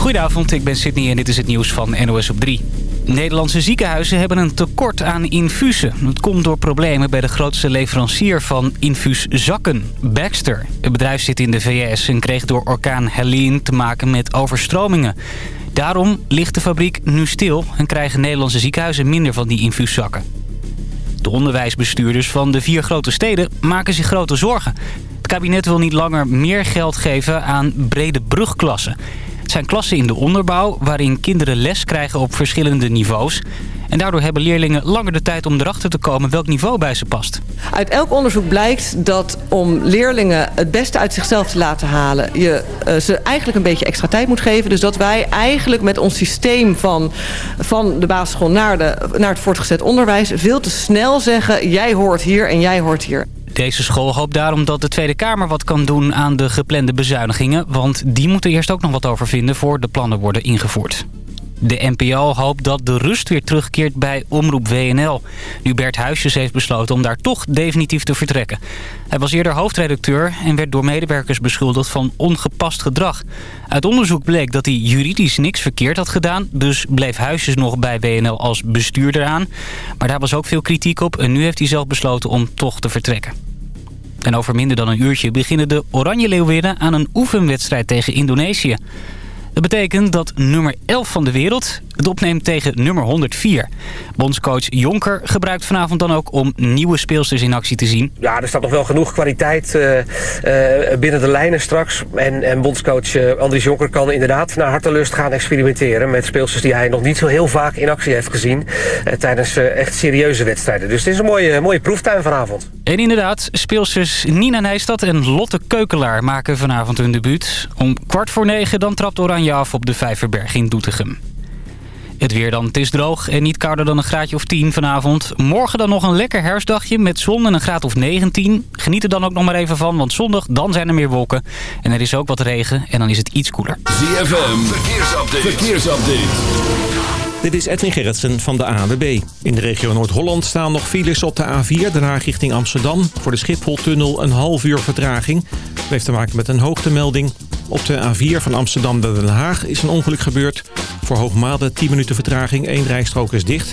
Goedenavond, ik ben Sydney en dit is het nieuws van NOS op 3. Nederlandse ziekenhuizen hebben een tekort aan infusen. Het komt door problemen bij de grootste leverancier van infuuszakken, Baxter. Het bedrijf zit in de VS en kreeg door orkaan Helene te maken met overstromingen. Daarom ligt de fabriek nu stil en krijgen Nederlandse ziekenhuizen minder van die infuuszakken. De onderwijsbestuurders van de vier grote steden maken zich grote zorgen. Het kabinet wil niet langer meer geld geven aan brede brugklassen. Het zijn klassen in de onderbouw waarin kinderen les krijgen op verschillende niveaus. En daardoor hebben leerlingen langer de tijd om erachter te komen welk niveau bij ze past. Uit elk onderzoek blijkt dat om leerlingen het beste uit zichzelf te laten halen... je uh, ze eigenlijk een beetje extra tijd moet geven. Dus dat wij eigenlijk met ons systeem van, van de basisschool naar, de, naar het voortgezet onderwijs... veel te snel zeggen, jij hoort hier en jij hoort hier. Deze school hoopt daarom dat de Tweede Kamer wat kan doen aan de geplande bezuinigingen... want die moeten eerst ook nog wat over vinden voor de plannen worden ingevoerd. De NPO hoopt dat de rust weer terugkeert bij Omroep WNL. Nu Bert Huisjes heeft besloten om daar toch definitief te vertrekken. Hij was eerder hoofdredacteur en werd door medewerkers beschuldigd van ongepast gedrag. Uit onderzoek bleek dat hij juridisch niks verkeerd had gedaan... dus bleef Huisjes nog bij WNL als bestuurder aan. Maar daar was ook veel kritiek op en nu heeft hij zelf besloten om toch te vertrekken. En over minder dan een uurtje beginnen de Oranje Leeuwinnen aan een oefenwedstrijd tegen Indonesië. Dat betekent dat nummer 11 van de wereld het opneemt tegen nummer 104. Bondscoach Jonker gebruikt vanavond dan ook om nieuwe speelsters in actie te zien. Ja, er staat nog wel genoeg kwaliteit uh, uh, binnen de lijnen straks. En, en bondscoach uh, Andries Jonker kan inderdaad naar hartelust gaan experimenteren... met speelsters die hij nog niet zo heel vaak in actie heeft gezien... tijdens echt serieuze wedstrijden. Dus het is een mooie, mooie proeftuin vanavond. En inderdaad, speelsters Nina Nijstad en Lotte Keukelaar maken vanavond hun debuut. Om kwart voor negen dan trapt Oranje af op de Vijverberg in Doetinchem. Het weer dan. Het is droog en niet kouder dan een graadje of 10 vanavond. Morgen dan nog een lekker herfstdagje met zon en een graad of 19. Geniet er dan ook nog maar even van, want zondag dan zijn er meer wolken. En er is ook wat regen en dan is het iets koeler. ZFM, verkeersupdate. verkeersupdate. Dit is Edwin Gerritsen van de ANWB. In de regio Noord-Holland staan nog files op de A4, daarna richting Amsterdam. Voor de Schipholtunnel een half uur vertraging. Dat heeft te maken met een hoogtemelding. Op de A4 van Amsterdam naar Den Haag is een ongeluk gebeurd. Voor Hoogmade 10 minuten vertraging, één rijstrook is dicht.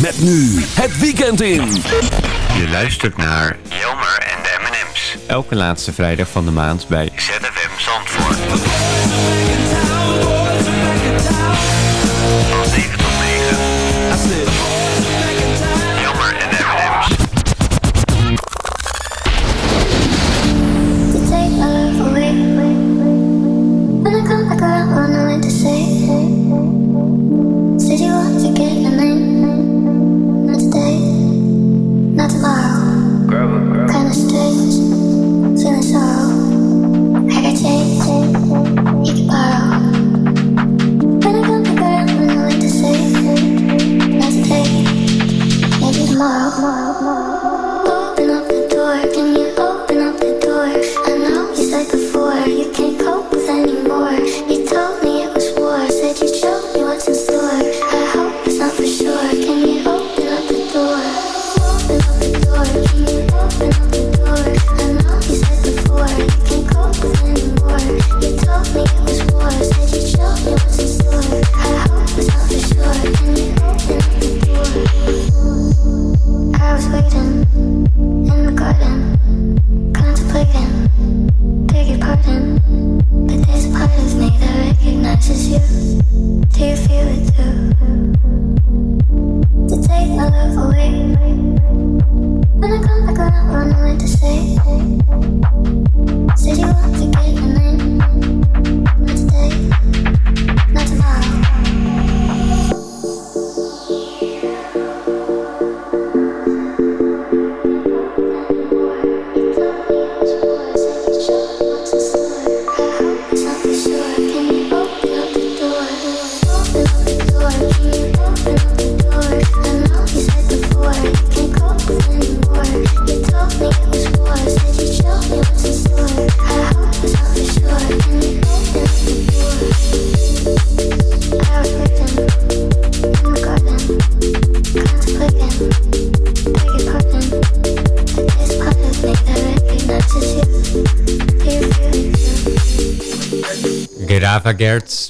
Met nu het weekend in. Je luistert naar Jelmer en de M&M's. Elke laatste vrijdag van de maand bij ZFM Zandvoort.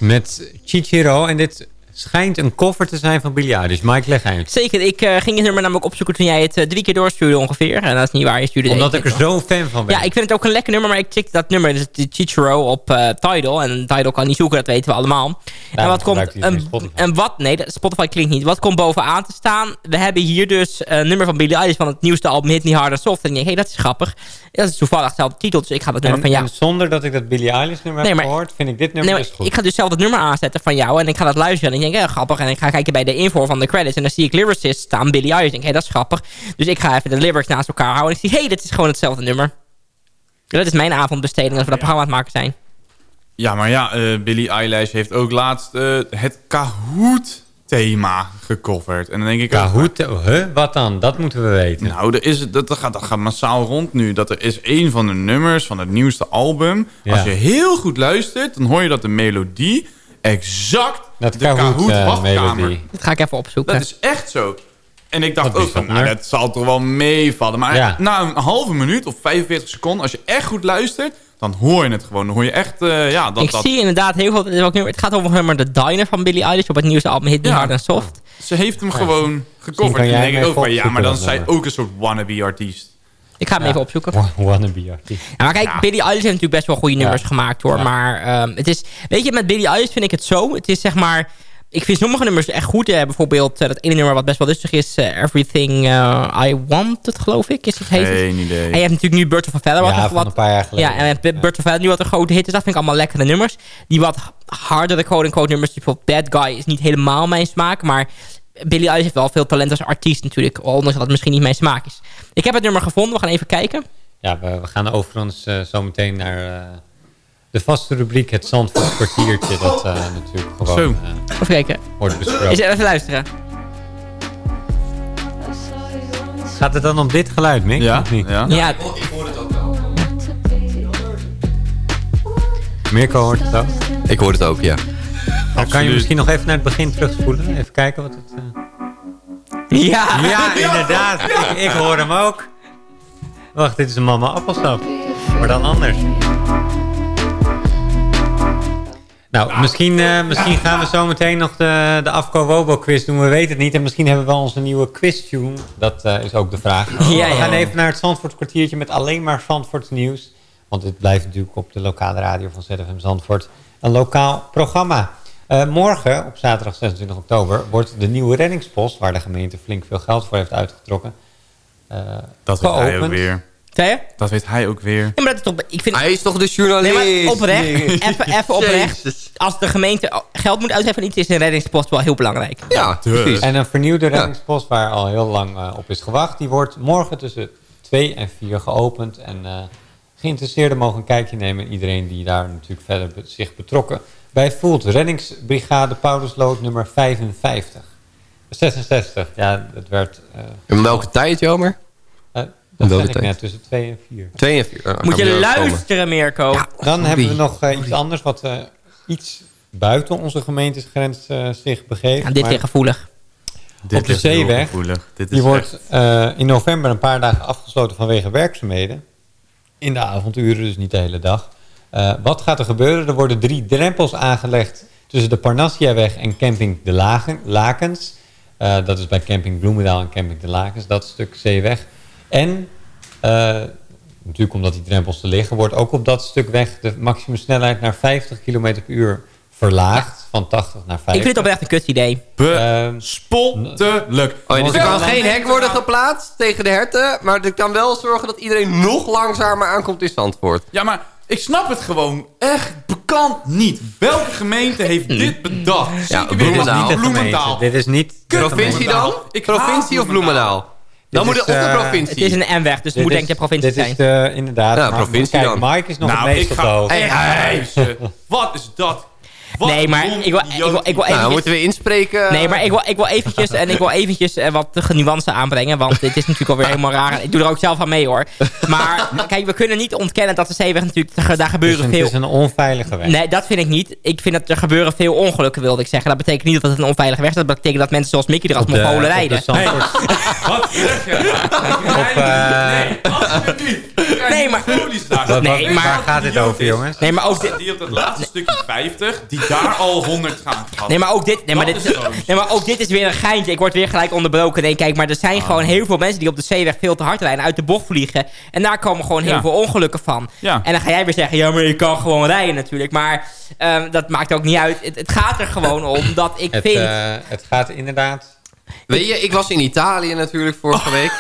Met Chichiro. En dit schijnt een cover te zijn van Billie Eilish. Mike, leg uit. Zeker, ik eh, ging het nummer namelijk opzoeken toen jij het eh, drie keer doorstuurde ongeveer. En dat is niet waar, je stuurde Omdat ik er zo'n fan van ben. Ja, ik vind het ook een lekker nummer, maar ik checkte dat nummer, dus de Chichiro op eh, Tidal. En Tidal kan niet zoeken, dat weten we allemaal. en wat komt, iedereen en, wat, nee, Spotify klinkt niet. Wat komt bovenaan te staan? We hebben hier dus een nummer van Billie Eilish van het nieuwste album Hit Me Hard and Soft. En ik denk, hé, dat is grappig. Dat is toevallig dezelfde titel, dus ik ga dat nummer En, van jou... zonder dat ik dat Billie Eilish nummer Nee, heb gehoord, vind ik dit nummer Nee, maar dus goed. ik ga dus zelf het nummer aanzetten van jou en ik ga dat luisteren. En ik denk, ja, grappig. En ik ga kijken bij de info van de credits en dan zie ik lyricist staan, Billie Eilish. Ik denk, hé, dat is grappig. Dus ik ga even de lyrics naast elkaar houden. En ik zie, hé, hey, dit is gewoon hetzelfde nummer. Dat is mijn avondbesteding als we dat programma aan het maken zijn. Ja, maar ja, eh Billie Eilish heeft ook laatst eh, het Kahoot-thema gecoverd. En dan denk ik... ook, Kahoot, huh? Wat dan? Dat moeten we weten. Nou, er is, dat, dat, gaat, dat gaat massaal rond nu. Dat er is een van de nummers van het nieuwste album. Ja. Als je heel goed luistert, dan hoor je dat de melodie exact Dat de Kahoot, eh, wachtkamer. Dat ga ik even opzoeken. Dat is echt zo. En ik dacht ook van, nou, bijzonder. dat zal toch wel meevallen. Maar Ja. na een halve minuut of 45 seconden, als je echt goed luistert, dan hoor je het gewoon. Dan hoor je echt, eh, ja, dat... ik dat, zie inderdaad heel veel... Het gaat over The Diner van Billie Eilish op het nieuwste album Hit Me Ja. Hard and Soft. Ze heeft hem Ja. gewoon gecoverd. En dan denk ik ook van, ja, maar dan is zij ook een soort wannabe-artiest. Ik ga hem Ja. even opzoeken. Wa- Wannabe artiest. Ja, maar kijk, Billie Eilish heeft natuurlijk best wel goede nummers Ja. gemaakt hoor. Ja. Maar ehm, het is, weet je, met Billie Eilish vind ik het zo. Het is zeg maar, ik vind sommige nummers echt goed. Eh, bijvoorbeeld eh, dat ene nummer wat best wel lustig is. eh, Everything I Wanted, geloof ik. Is het heet? Geen idee. En je hebt natuurlijk nu Bird of a Feather. Wat, Ja, van wat, een paar jaar geleden. Ja, en Bird of nu wat een grote hit is. Dat vind ik allemaal lekkere nummers. Die wat hardere quote-unquote nummers. Bijvoorbeeld Bad Guy is niet helemaal mijn smaak. Maar Billie Eilish heeft wel veel talent als artiest natuurlijk. Ondanks dat het misschien niet mijn smaak is. Ik heb het nummer gevonden. We gaan even kijken. Ja, we, we gaan overigens eh zo meteen naar eh, de vaste rubriek Het Zandvoort kwartiertje. Dat eh, natuurlijk gewoon Zo. eh, Even kijken. wordt besproken. Eens even luisteren. Gaat het dan om dit geluid, Mick? Ja, Of niet? ja. Ja, Mirko hoort het ook. Ik hoor het ook, ja. Dan kan je misschien nog even naar het begin terugspoelen. Even kijken wat het... eh, ja. Ja, inderdaad. Ik, ik hoor hem ook. Wacht, dit is een mama appelsap. Maar dan anders. Nou, misschien, eh, misschien gaan we zo meteen nog de, de Afco Wobo quiz doen. We weten het niet. En misschien hebben we wel onze nieuwe quiz tune. Dat eh, is ook de vraag. Ja, we gaan even naar het Zandvoort kwartiertje met alleen maar Zandvoorts nieuws. Want dit blijft natuurlijk op de lokale radio van ZFM Zandvoort. Een lokaal programma. Eh, morgen, op zaterdag 26 oktober, wordt de nieuwe reddingspost... waar de gemeente flink veel geld voor heeft uitgetrokken... eh, Dat weet hij ook weer. Dat weet hij ook weer. Ja, maar dat is toch... Ik vind... Hij is toch de Nee, journalist? maar oprecht. Even, even oprecht. Jezus. Als de gemeente geld moet uitgeven iets, is een reddingspost wel heel belangrijk. Ja, Dus. precies. En een vernieuwde reddingspost waar al heel lang eh, op is gewacht... die wordt morgen tussen 2 en 4 geopend. En eh, geïnteresseerden mogen een kijkje nemen. En iedereen die daar natuurlijk verder be- zich betrokken bij voelt. Reddingsbrigade Paulusloot nummer 55. 66, ja, het werd... eh, En welke tijd, Jomer? eh, dat welke zeg ik tijd? net, tussen 2 en 4. Twee en vier. Ah, Moet kan je luisteren, Mirko. Dan Wie? hebben we nog eh, iets anders wat eh, iets buiten onze gemeentesgrens zich begeeft. Ja, dit Maar weer gevoelig. Dit Op de zeeweg. gevoelig. Dit is Die wordt eh, in november een paar dagen afgesloten vanwege werkzaamheden. In de avonduren, dus niet de hele dag. Eh, wat gaat er gebeuren? Er worden drie drempels aangelegd tussen de Parnassiaweg en camping De Lagen, Lakens. Eh, dat is bij camping Bloemendaal en camping De Lakens, dat stuk zeeweg. En, eh, natuurlijk omdat die drempels te liggen, wordt ook op dat stuk weg de maximumsnelheid naar 50 km per uur verlaagd. Van 80 naar 50. Ik vind het oprecht een kut idee. Ehm, Bespottelijk. Oh, dus er kan geen hek worden geplaatst tegen de herten. Maar ik kan wel zorgen dat iedereen nog langzamer aankomt in Zandvoort. Ja, maar ik snap het gewoon echt bekend niet. Welke gemeente heeft dit bedacht? Ja, Zeker weer Bloemendaal. niet Bloemendaal. Dit is niet de Provincie dan? Ik provincie of Bloemendaal? Dan Dit moet het is, op de provincie. Het is een M-weg, dus het moet denk ik de provincie dit zijn. is de, inderdaad. Ja, maar provincie kijk, dan. Mike is nog Nou, het meest ik op de hoogte. hijsen. Wat is dat? Nee, maar ik wil, ik wil, ik wil Nou, eventjes... moeten we inspreken. Nee, maar ik wil, ik wil eventjes, en ik wil eventjes eh, wat nuance aanbrengen. Want dit is natuurlijk alweer helemaal raar. Ik doe er ook zelf aan mee hoor. Maar kijk, we kunnen niet ontkennen dat de zeeweg natuurlijk, daar Het is, gebeuren een, veel... het is een onveilige weg. Nee, dat vind ik niet. Ik vind dat er gebeuren veel ongelukken, wilde ik zeggen. Dat betekent niet dat het een onveilige weg is. Dat betekent dat mensen zoals Mickey er als Op de- Mongolen rijden. Zandvoort- Wat zeg je? Op, eh, Nee, maar... Nee, maar- Waar gaat dit over, jongens? Nee, maar ook dit... Die op dat laatste stukje 50, die daar al 100 gaan. Nee, maar ook dit, nee, maar dit, nee, maar ook dit is weer een geintje. Ik word weer gelijk onderbroken. Nee, kijk, maar er zijn gewoon heel veel mensen die op de zeeweg veel te hard rijden. Uit de bocht vliegen. En daar komen gewoon heel Ja. veel ongelukken van. Ja. En dan ga jij weer zeggen, ja, maar je kan gewoon rijden natuurlijk. Maar ehm, dat maakt ook niet uit. Het, het gaat er gewoon om dat ik Het, vind... eh, het gaat inderdaad... Weet je, ik was in Italië natuurlijk vorige week.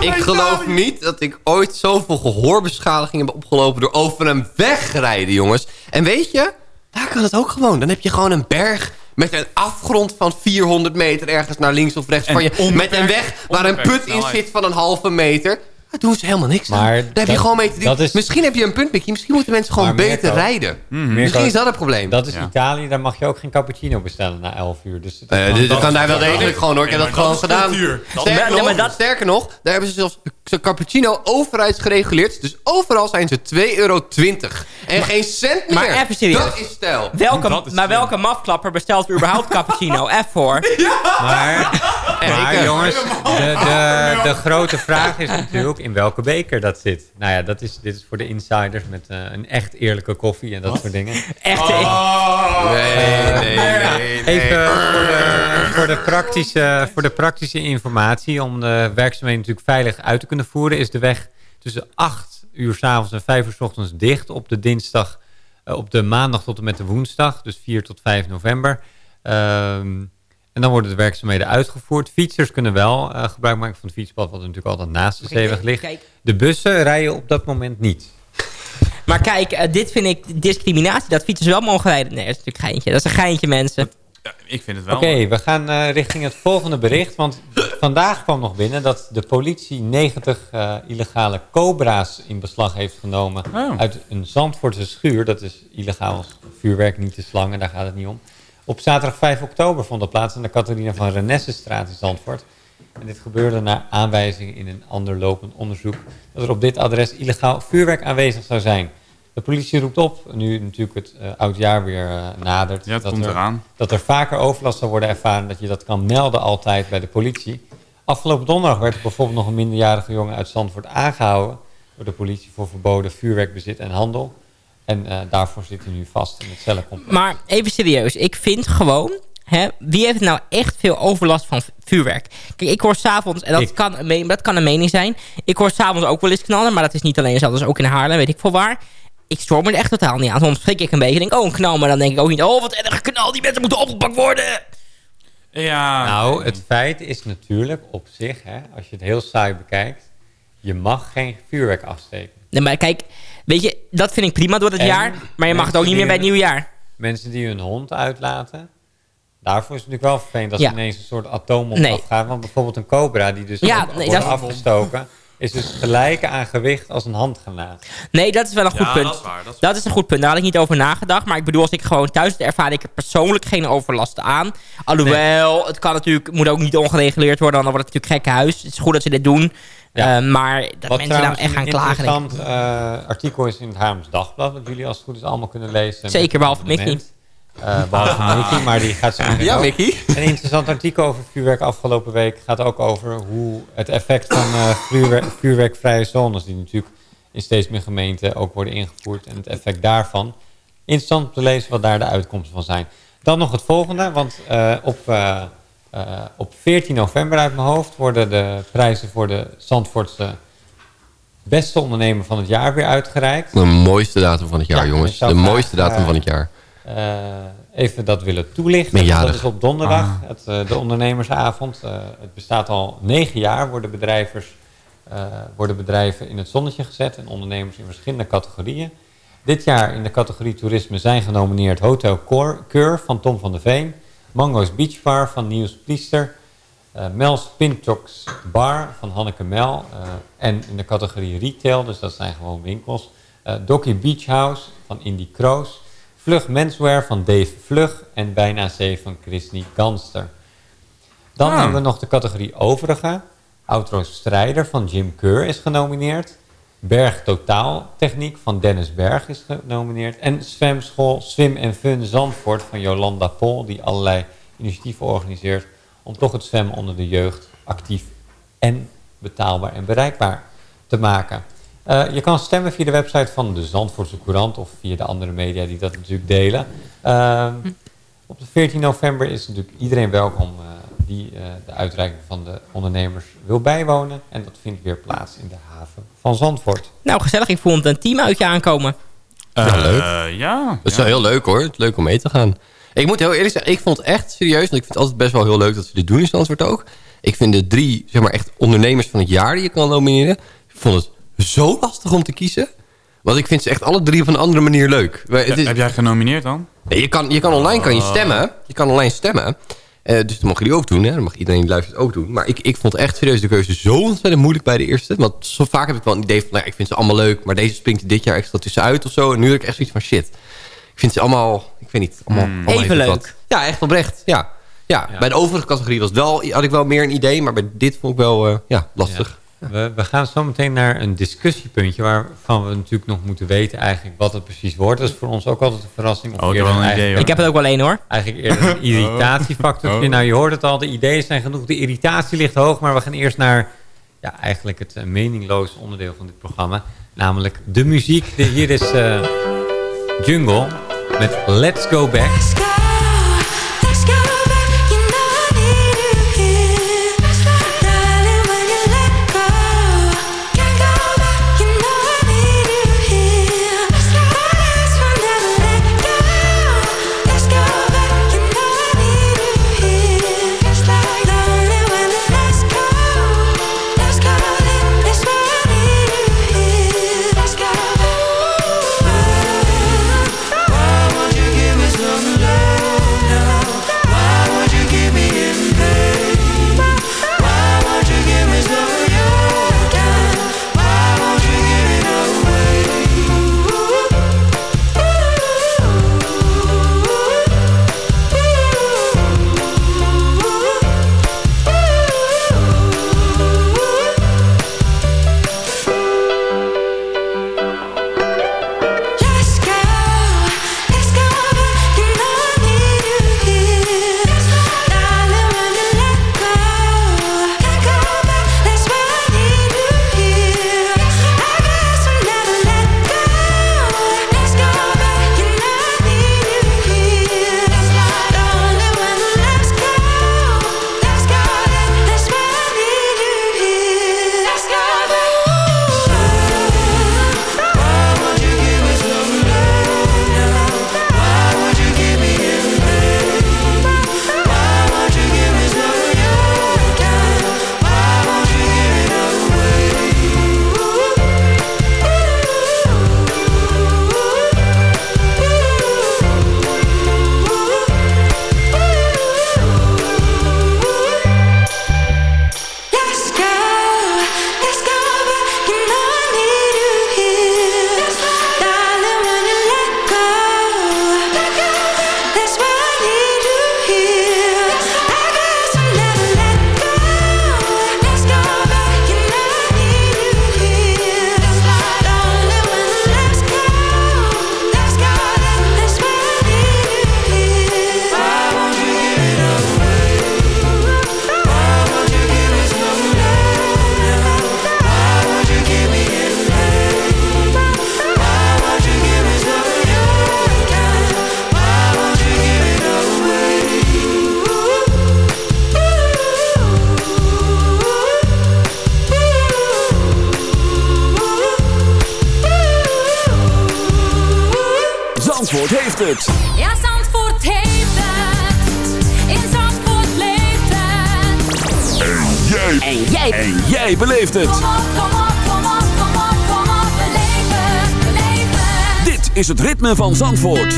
Ik geloof niet dat ik ooit zoveel gehoorbeschadiging heb opgelopen... door over een weg rijden, jongens. En weet je, daar kan het ook gewoon. Dan heb je gewoon een berg met een afgrond van 400 meter... ergens naar links of rechts En van je. Met een weg waar een put in zit van een halve meter... Daar doen ze helemaal niks aan. Maar Daar heb je dat- gewoon mee te doen. dat is- Misschien heb je een punt, Mickey. Misschien moeten mensen gewoon beter Mirko- rijden. Mhm. Misschien is dat het probleem. Dat is Ja. Italië, daar mag je ook geen cappuccino bestellen na 11 uur. Dus dat Eh, kan- dit dat kan daar wel dat degelijk gewoon hoor. Ik heb dat gewoon dat is gedaan. Dat- Sterker, nog, maar dat- sterker nog, daar hebben ze zelfs zijn cappuccino overheidsgereguleerd. Dus overal zijn ze 2,20 euro. En geen cent meer. maar even serieus. Dat is stijl. Welke, Dat is maar welke mafklapper bestelt überhaupt cappuccino? F voor. Maar, maar jongens, de, de, de grote vraag is natuurlijk in welke beker dat zit. Nou ja, dat is, dit is voor de insiders met eh, een echt eerlijke koffie en dat soort dingen. Echt. Oh. Nee, nee, nee. nee. Even voor de, voor, de praktische, voor de praktische informatie, om de werkzaamheden natuurlijk veilig uit te kunnen voeren, is de weg tussen 8 uur s avonds en 5 uur s ochtends dicht op de dinsdag, eh, op de maandag tot en met de woensdag, dus 4 tot 5 november. Ehm, en dan worden de werkzaamheden uitgevoerd. Fietsers kunnen wel eh, gebruik maken van het fietspad, wat natuurlijk altijd naast de zeeweg ligt. Kijk, De bussen rijden op dat moment niet. Maar kijk, eh, dit vind ik discriminatie. Dat fietsers wel mogen rijden. Nee, dat is natuurlijk geintje. Dat is een geintje, mensen. Ja, ik vind het wel. Oké, we gaan eh, richting het volgende bericht. Want vandaag kwam nog binnen dat de politie 90 eh, illegale cobra's in beslag heeft genomen. Oh. Uit een Zandvoortse schuur. Dat is illegaal vuurwerk, niet de slangen, daar gaat het niet om. Op zaterdag 5 oktober vond dat plaats in de Catharina van Renessestraat in Zandvoort. En dit gebeurde naar aanwijzingen in een ander lopend onderzoek... dat er op dit adres illegaal vuurwerk aanwezig zou zijn. De politie roept op, nu natuurlijk het eh, oudjaar weer eh, nadert... Ja, dat er, dat er vaker overlast zal worden ervaren... dat je dat kan melden altijd bij de politie. Afgelopen donderdag werd er bijvoorbeeld nog een minderjarige jongen uit Zandvoort aangehouden... door de politie voor verboden vuurwerkbezit en handel... En eh, daarvoor zit hij nu vast in het cellencomplex. Maar even serieus. Ik vind gewoon... Hè, wie heeft nou echt veel overlast van vuurwerk? Kijk, ik hoor s'avonds... En dat, Ik. kan, een dat kan een mening zijn. Ik hoor s'avonds ook wel eens knallen. Maar dat is niet alleen zelf. Dat is ook in Haarlem. Weet ik veel waar. Ik storm me er echt totaal niet aan. Soms schrik ik een beetje. Denk, oh, een knal. Maar dan denk ik ook niet... Oh, wat erg knal. Die mensen moeten opgepakt worden. Ja. Nou, het feit is natuurlijk op zich, hè, als je het heel saai bekijkt... je mag geen vuurwerk afsteken. Nee, maar kijk... Weet je, dat vind ik prima door het En jaar. Maar je mag het ook niet meer bij het nieuwjaar. Mensen die hun hond uitlaten... daarvoor is het natuurlijk wel vervelend als Ja. ineens een soort atoom op Nee. afgaat. Want bijvoorbeeld een cobra die dus Ja, op- nee, wordt dat- afgestoken... is dus gelijk aan gewicht als een handgranaat. Nee, dat is wel een goed Ja, punt. dat is waar, dat is Dat is een goed punt. Daar had ik niet over nagedacht. Maar ik bedoel, als ik gewoon thuis zit, ervaar ik er persoonlijk geen overlast aan. Alhoewel, het kan natuurlijk, moet ook niet ongereguleerd worden. Dan wordt het natuurlijk gekke huis. Het is goed dat ze dit doen. Ja. Eh, maar dat Wat mensen trouwens echt gaan een klagen. ik. interessant eh, artikel is in het Haarlems Dagblad... dat jullie als het goed is allemaal kunnen lezen. Zeker, een behalve Mickey. Eh, behalve Mickey, maar die gaat zo Ja, ook. Mickey. Een interessant artikel over vuurwerk afgelopen week gaat ook over hoe het effect van eh, vuurwerk, vuurwerkvrije zones, die natuurlijk in steeds meer gemeenten ook worden ingevoerd, en het effect daarvan. Interessant om te lezen wat daar de uitkomsten van zijn. Dan nog het volgende, want op, eh, op 14 november uit mijn hoofd worden de prijzen voor de Zandvoortse beste ondernemer van het jaar weer uitgereikt. De mooiste datum van het jaar, Ja, jongens. De graag, mooiste datum eh, van het jaar. eh, even dat willen toelichten. Dat is op donderdag, Ah. het, de ondernemersavond. Eh, het bestaat al negen jaar, worden, bedrijvers, eh, worden bedrijven in het zonnetje gezet en ondernemers in verschillende categorieën. Dit jaar in de categorie toerisme zijn genomineerd Hotel Cor- Keur van Tom van der Veen, Mango's Beach Bar van Niels Priester, eh, Mel's Pintox Bar van Hanneke Mel eh, en in de categorie retail, dus dat zijn gewoon winkels, Docky Beach House van Indy Kroos, Vlug Menswear van Dave Vlug en Bijna C van Chrisney Ganster. Dan Ah. hebben we nog de categorie Overige. Outro Strijder van Jim Keur is genomineerd. Berg Totaal Techniek van Dennis Berg is genomineerd. En Zwemschool Swim en Fun Zandvoort van Jolanda Pol... die allerlei initiatieven organiseert... om toch het zwemmen onder de jeugd actief en betaalbaar en bereikbaar te maken. Eh, je kan stemmen via de website van de Zandvoortse Courant... of via de andere media die dat natuurlijk delen. Ehm, op de 14 november is natuurlijk iedereen welkom... eh, die eh, de uitreiking van de ondernemers wil bijwonen. En dat vindt weer plaats in de haven van Zandvoort. Nou, gezellig. Ik vond een team uit je aankomen. Ja, leuk. Eh, ja. Dat is wel heel leuk hoor. Het is leuk om mee te gaan. Ik moet heel eerlijk zeggen, ik vond het echt serieus. Want ik vind het altijd best wel heel leuk dat ze dit doen in Zandvoort ook. Ik vind de drie, zeg maar echt ondernemers van het jaar die je kan nomineren. Ik vond het zo lastig om te kiezen. Want ik vind ze echt alle drie op een andere manier leuk. Het is- Heb jij genomineerd dan? Nee, je, kan, je kan online kan je stemmen. Je kan online stemmen. Eh, dus dat mogen jullie ook doen. Hè? Dat mag iedereen die luistert ook doen. Maar ik, ik vond echt serieus de keuze zo ontzettend moeilijk bij de eerste. Want zo vaak heb ik wel een idee van... Nou, ik vind ze allemaal leuk. Maar deze springt er dit jaar extra tussenuit of zo. En nu heb ik echt zoiets van shit. Ik vind ze allemaal... Ik weet niet. Allemaal, allemaal Even leuk. wat. Ja, echt oprecht. Ja. Ja, bij de overige categorie was het wel, had ik wel meer een idee. Maar bij dit vond ik wel eh, ja, lastig. We, we gaan zo meteen naar een discussiepuntje... waarvan we natuurlijk nog moeten weten eigenlijk wat het precies wordt. Dat is voor ons ook altijd een verrassing. Of Oh, ik heb eerder wel een idee, hoor. Ik heb het ook wel één hoor. Eigenlijk eerder een irritatiefactor. Oh. Nou, je hoort het al, de ideeën zijn genoeg. De irritatie ligt hoog, maar we gaan eerst naar ja, eigenlijk het eh, meningloos onderdeel van dit programma. Namelijk de muziek. De, hier is eh, Jungle met Let's Go Back. beleeft het. Dit is het ritme van Zandvoort.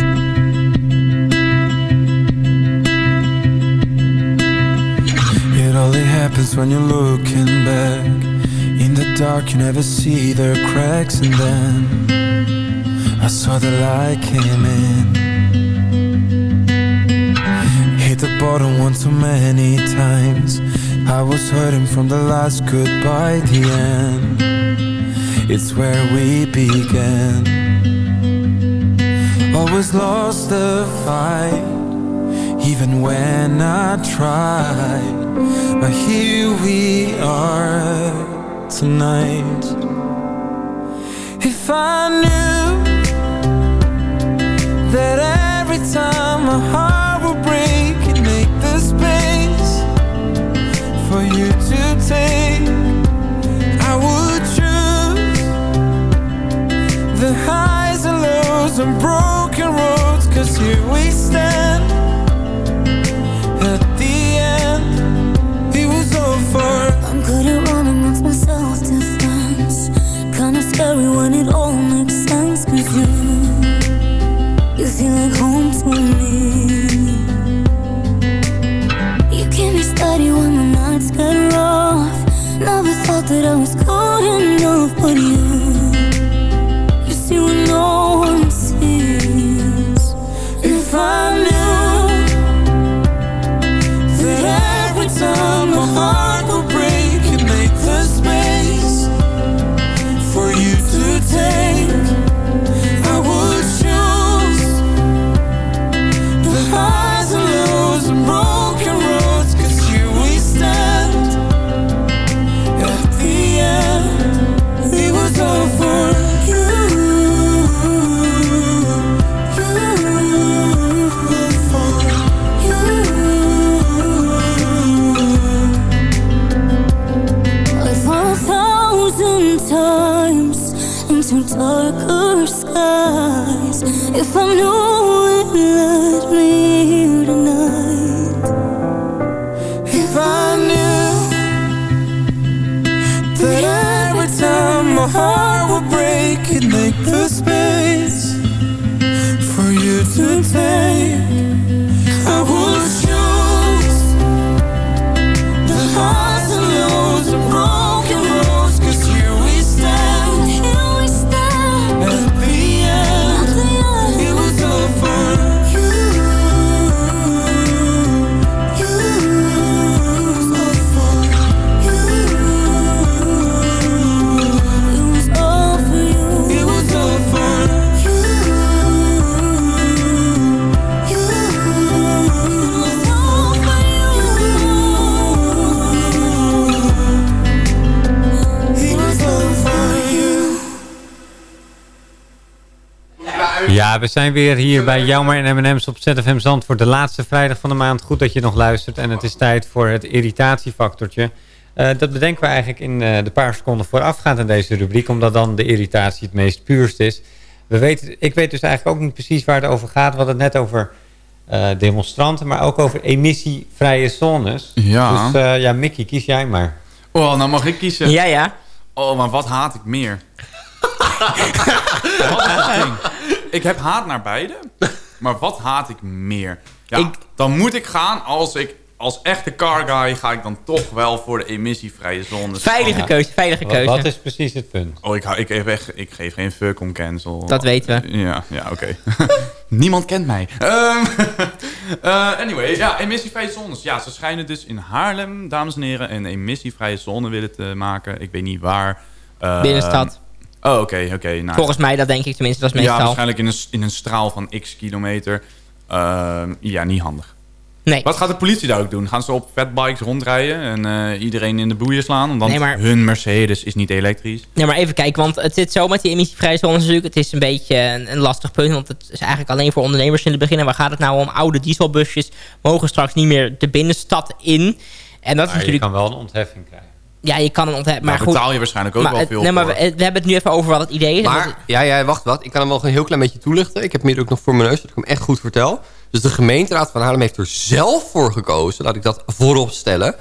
It only happens when you're looking back. In the dark you never see the cracks. And then I saw the light came in. Hit the bottom one too many times. I was hurting from the last goodbye, the end. It's where we began. Always lost the fight, even when I tried. But here we are tonight. If I knew that every time my heart would break, you'd make this space for you to take. I would choose the highs and lows and broken roads, cause here we stand. Ja, we zijn weer hier bij Jammer en M&M's op ZFM Zand voor de laatste vrijdag van de maand. Goed dat je nog luistert en het is tijd voor het irritatiefactortje. Eh, dat bedenken we eigenlijk in eh, de paar seconden voorafgaand aan deze rubriek, omdat dan de irritatie het meest puurst is. We weten, ik weet dus eigenlijk ook niet precies waar het over gaat. We hadden het net over eh, demonstranten, maar ook over emissievrije zones. Ja. Dus eh, ja, Mickey, kies jij maar. Oh, nou mag ik kiezen. Ja, ja. Oh, maar wat haat ik meer? wat ding? Ik heb haat naar beide. Maar wat haat ik meer? Ja, dan moet ik gaan als ik... Als echte car guy ga ik dan toch wel voor de emissievrije zones. Veilige keuze, veilige keuze. wat is precies het punt? Oh, ik, hou- ik, geef echt, ik geef geen fuck om cancel. Dat weten we. Ja, ja oké. Niemand kent mij. Ehm, eh, anyway, ja, emissievrije zones. Ja, ze schijnen dus in Haarlem, dames en heren, een emissievrije zone willen te maken. Ik weet niet waar. Eh, Binnenstad. Oh, oké, oké. nou, Volgens mij, dat denk ik tenminste. Dat is Ja, meestal. waarschijnlijk in een, in een straal van x kilometer. Ehm, ja, niet handig. Nee. Wat gaat de politie daar ook doen? Gaan ze op fatbikes rondrijden en eh, iedereen in de boeien slaan? Want Nee, maar- hun Mercedes is niet elektrisch. Ja, maar even kijken, want het zit zo met die emissievrije zones natuurlijk. Het is een beetje een, een lastig punt, want het is eigenlijk alleen voor ondernemers in het begin. En waar gaat het nou om? Oude dieselbusjes mogen straks niet meer de binnenstad in. En dat is Maar je natuurlijk... kan wel een ontheffing krijgen. Ja, je kan een ontheffing... Maar goed, betaal je waarschijnlijk ook maar, wel veel nee, maar we, we hebben het nu even over wat het idee is. Maar, ja, ja, wacht wat. Ik kan hem wel een heel klein beetje toelichten. Ik heb hem hier ook nog voor mijn neus, dat ik hem echt goed vertel. Dus de gemeenteraad van Haarlem heeft er zelf voor gekozen... laat ik dat voorop stellen...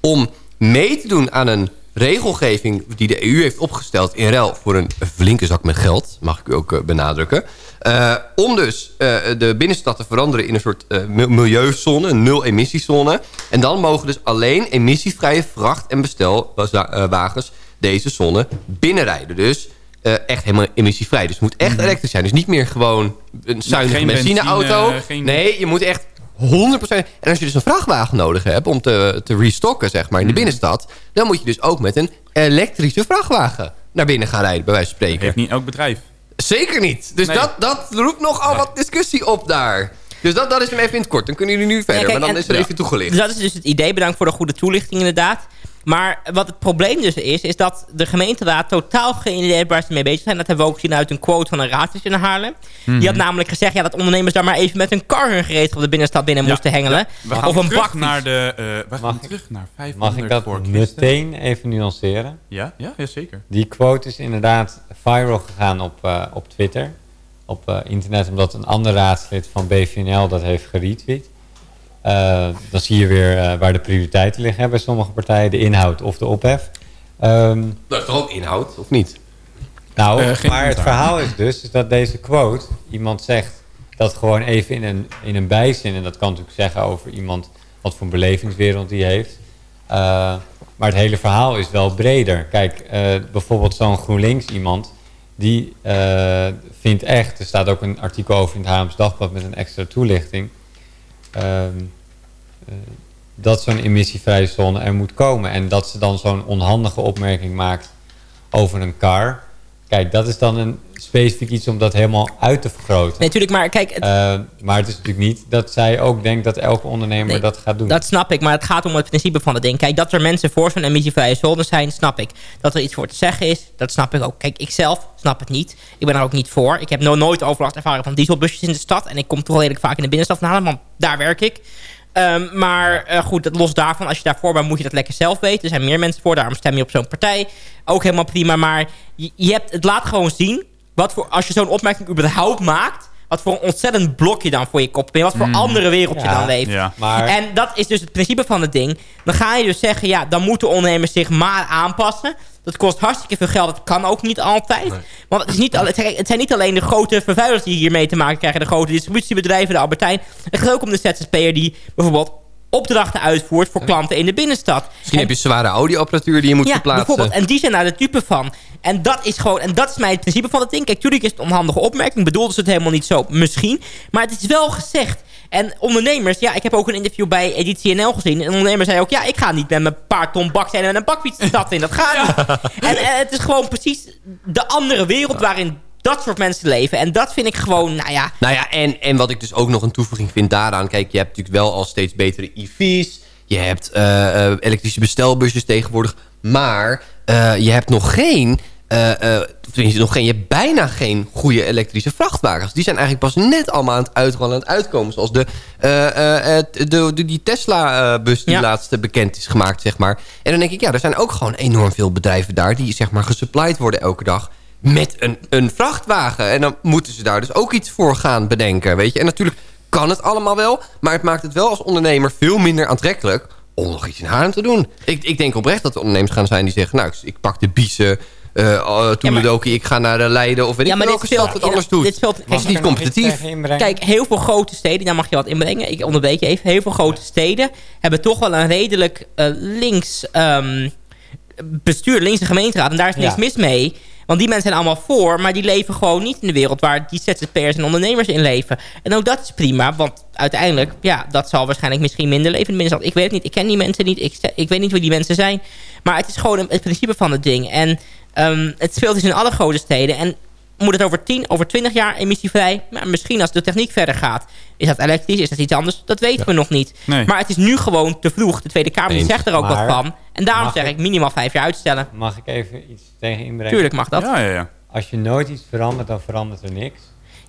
om mee te doen aan een regelgeving die de EU heeft opgesteld... in ruil voor een flinke zak met geld, mag ik u ook eh, benadrukken. Eh, om dus eh, de binnenstad te veranderen in een soort eh, mi- milieuzone, een nul-emissiezone. En dan mogen dus alleen emissievrije vracht- en bestelwagens deze zone binnenrijden. Dus echt helemaal emissievrij. Dus het moet echt elektrisch zijn. Dus niet meer gewoon een zuinige benzineauto. geen- Nee, je moet echt 100%. En als je dus een vrachtwagen nodig hebt om te, te restocken, zeg maar, in de Mhm. binnenstad... dan moet je dus ook met een elektrische vrachtwagen naar binnen gaan rijden, bij wijze van spreken. Heeft niet elk bedrijf. Zeker niet. Dus Nee. dat, dat roept nogal wat discussie op daar. Dus dat, dat is hem even in het kort. Dan kunnen jullie nu verder, Ja, kijk, maar dan en- is er even toegelicht. Dus dat is dus het idee. Bedankt voor de goede toelichting inderdaad. Maar wat het probleem dus is, is dat de gemeenteraad totaal geen idee heeft waar ze mee bezig zijn. Dat hebben we ook gezien uit een quote van een raadslid in Haarlem. Mhm. Die had namelijk gezegd ja, dat ondernemers daar maar even met een kar hun gereedschap de binnenstad binnen Ja, moesten hengelen. ja. We gaan Of een terug bakfiets. naar de... eh, we gaan terug naar 500 Mag ik dat voor meteen even nuanceren? Ja, ja, ja, zeker. Die quote is inderdaad viral gegaan op, eh, op Twitter. Op eh, internet, omdat een ander raadslid van BVNL dat heeft geretweet. Eh, dan zie je weer eh, waar de prioriteiten liggen hè, bij sommige partijen. De inhoud of de ophef. Ehm, Dat is toch ook inhoud, of niet? nou, Eh, maar het verhaal is dus is dat deze quote... iemand zegt dat gewoon even in een, in een bijzin... en dat kan natuurlijk zeggen over iemand... wat voor een belevingswereld die heeft. Eh, maar het hele verhaal is wel breder. Kijk, eh, bijvoorbeeld zo'n GroenLinks iemand... die eh, vindt echt... er staat ook een artikel over in het Haarlems Dagblad... met een extra toelichting... ehm, eh, dat zo'n emissievrije zone er moet komen. En dat ze dan zo'n onhandige opmerking maakt over een car. Kijk, dat is dan een specifiek iets om dat helemaal uit te vergroten. Nee, natuurlijk, maar kijk, het- Eh, maar het is natuurlijk niet dat zij ook denkt dat elke ondernemer Nee, dat gaat doen. Dat snap ik, maar het gaat om het principe van het ding. Kijk, dat er mensen voor zo'n emissievrije zone zijn, snap ik. Dat er iets voor te zeggen is, dat snap ik ook. Kijk, ik zelf snap het niet. Ik ben er ook niet voor. Ik heb nog nooit overlast ervaren van dieselbusjes in de stad. En ik kom toch redelijk vaak in de binnenstad van Haarlem, want daar werk ik. Ehm, maar eh, goed, dat los daarvan, als je daarvoor bent, moet je dat lekker zelf weten. Er zijn meer mensen voor, daarom stem je op zo'n partij. Ook helemaal prima, maar je, je hebt, het laat gewoon zien... Wat voor, als je zo'n opmerking überhaupt maakt... wat voor een ontzettend blok je dan voor je kop bent. Wat voor Mm. andere wereld je Ja, dan leeft. ja. Maar En dat is dus het principe van het ding. Dan ga je dus zeggen, ja, dan moeten ondernemers zich maar aanpassen. Dat kost hartstikke veel geld. Dat kan ook niet altijd. Want het, is niet het zijn niet alleen de grote vervuilers die hiermee te maken krijgen. De grote distributiebedrijven, de Albertijn. Het gaat ook om de ZZP'er die bijvoorbeeld opdrachten uitvoert voor klanten in de binnenstad. Misschien heb je zware audioapparatuur die je moet Ja, verplaatsen. bijvoorbeeld. En die zijn daar de type van. En dat is gewoon, en dat is mij het principe van het ding. Kijk, tuurlijk is het een onhandige opmerking. Bedoelde ze het helemaal niet zo, misschien. Maar het is wel gezegd. En ondernemers, ja, ik heb ook een interview bij Editie NL gezien. En een ondernemer zei ook, ja, ik ga niet met mijn paar ton baksteen en een bakfiets de stad in. Dat gaat niet. En, eh, het is gewoon precies de andere wereld waarin dat soort mensen leven. En dat vind ik gewoon, nou ja... Nou ja, en, en wat ik dus ook nog een toevoeging vind daaraan... Kijk, je hebt natuurlijk wel al steeds betere EV's. Je hebt eh, eh, elektrische bestelbusjes tegenwoordig. Maar je hebt nog geen... of tenminste, nog geen, je hebt bijna geen goede elektrische vrachtwagens. Die zijn eigenlijk pas net allemaal aan het uitrollen en aan het uitkomen. Zoals de, eh, de, de- die Tesla-bus die Ja. laatst bekend is gemaakt, zeg maar. En dan denk ik, ja, er zijn ook gewoon enorm veel bedrijven daar... die zeg maar gesupplied worden elke dag met een, een vrachtwagen. En dan moeten ze daar dus ook iets voor gaan bedenken, weet je. En natuurlijk kan het allemaal wel... maar het maakt het wel als ondernemer veel minder aantrekkelijk... om nog iets in Haarlem te doen. Ik, ik denk oprecht dat er ondernemers gaan zijn die zeggen... nou, ik, ik pak de biezen... Uh, Toeledoki, ik ga naar de Leiden of weet Ja, ik maar welke dit speelt- stad het anders doet. dit speelt- Het is niet competitief. Kijk, heel veel grote steden, daar mag je wat inbrengen. Ik onderbreek je even. Heel veel grote steden hebben toch wel een redelijk eh, links ehm, bestuur, links de gemeenteraad. En daar is niks Ja. mis mee. Want die mensen zijn allemaal voor, maar die leven gewoon niet in de wereld waar die ZZP'ers en ondernemers in leven. En ook dat is prima, want uiteindelijk, ja, dat zal waarschijnlijk misschien minder leven binnenstad. Ik weet het niet, ik ken die mensen niet, ik, ik weet niet wie die mensen zijn. Maar het is gewoon een- het principe van het ding. En ehm, het speelt dus in alle grote steden. En moet het over 10, over 20 jaar emissievrij? Maar misschien als de techniek verder gaat. Is dat elektrisch? Is dat iets anders? Dat weten we nog niet. Nee. Maar het is nu gewoon te vroeg. De Tweede Kamer Eens. zegt er ook Maar- wat van. En daarom zeg ik- ik minimaal vijf jaar uitstellen. Mag ik even iets tegen inbrengen? Tuurlijk mag dat. Ja, ja, ja. Als je nooit iets verandert, dan verandert er niks.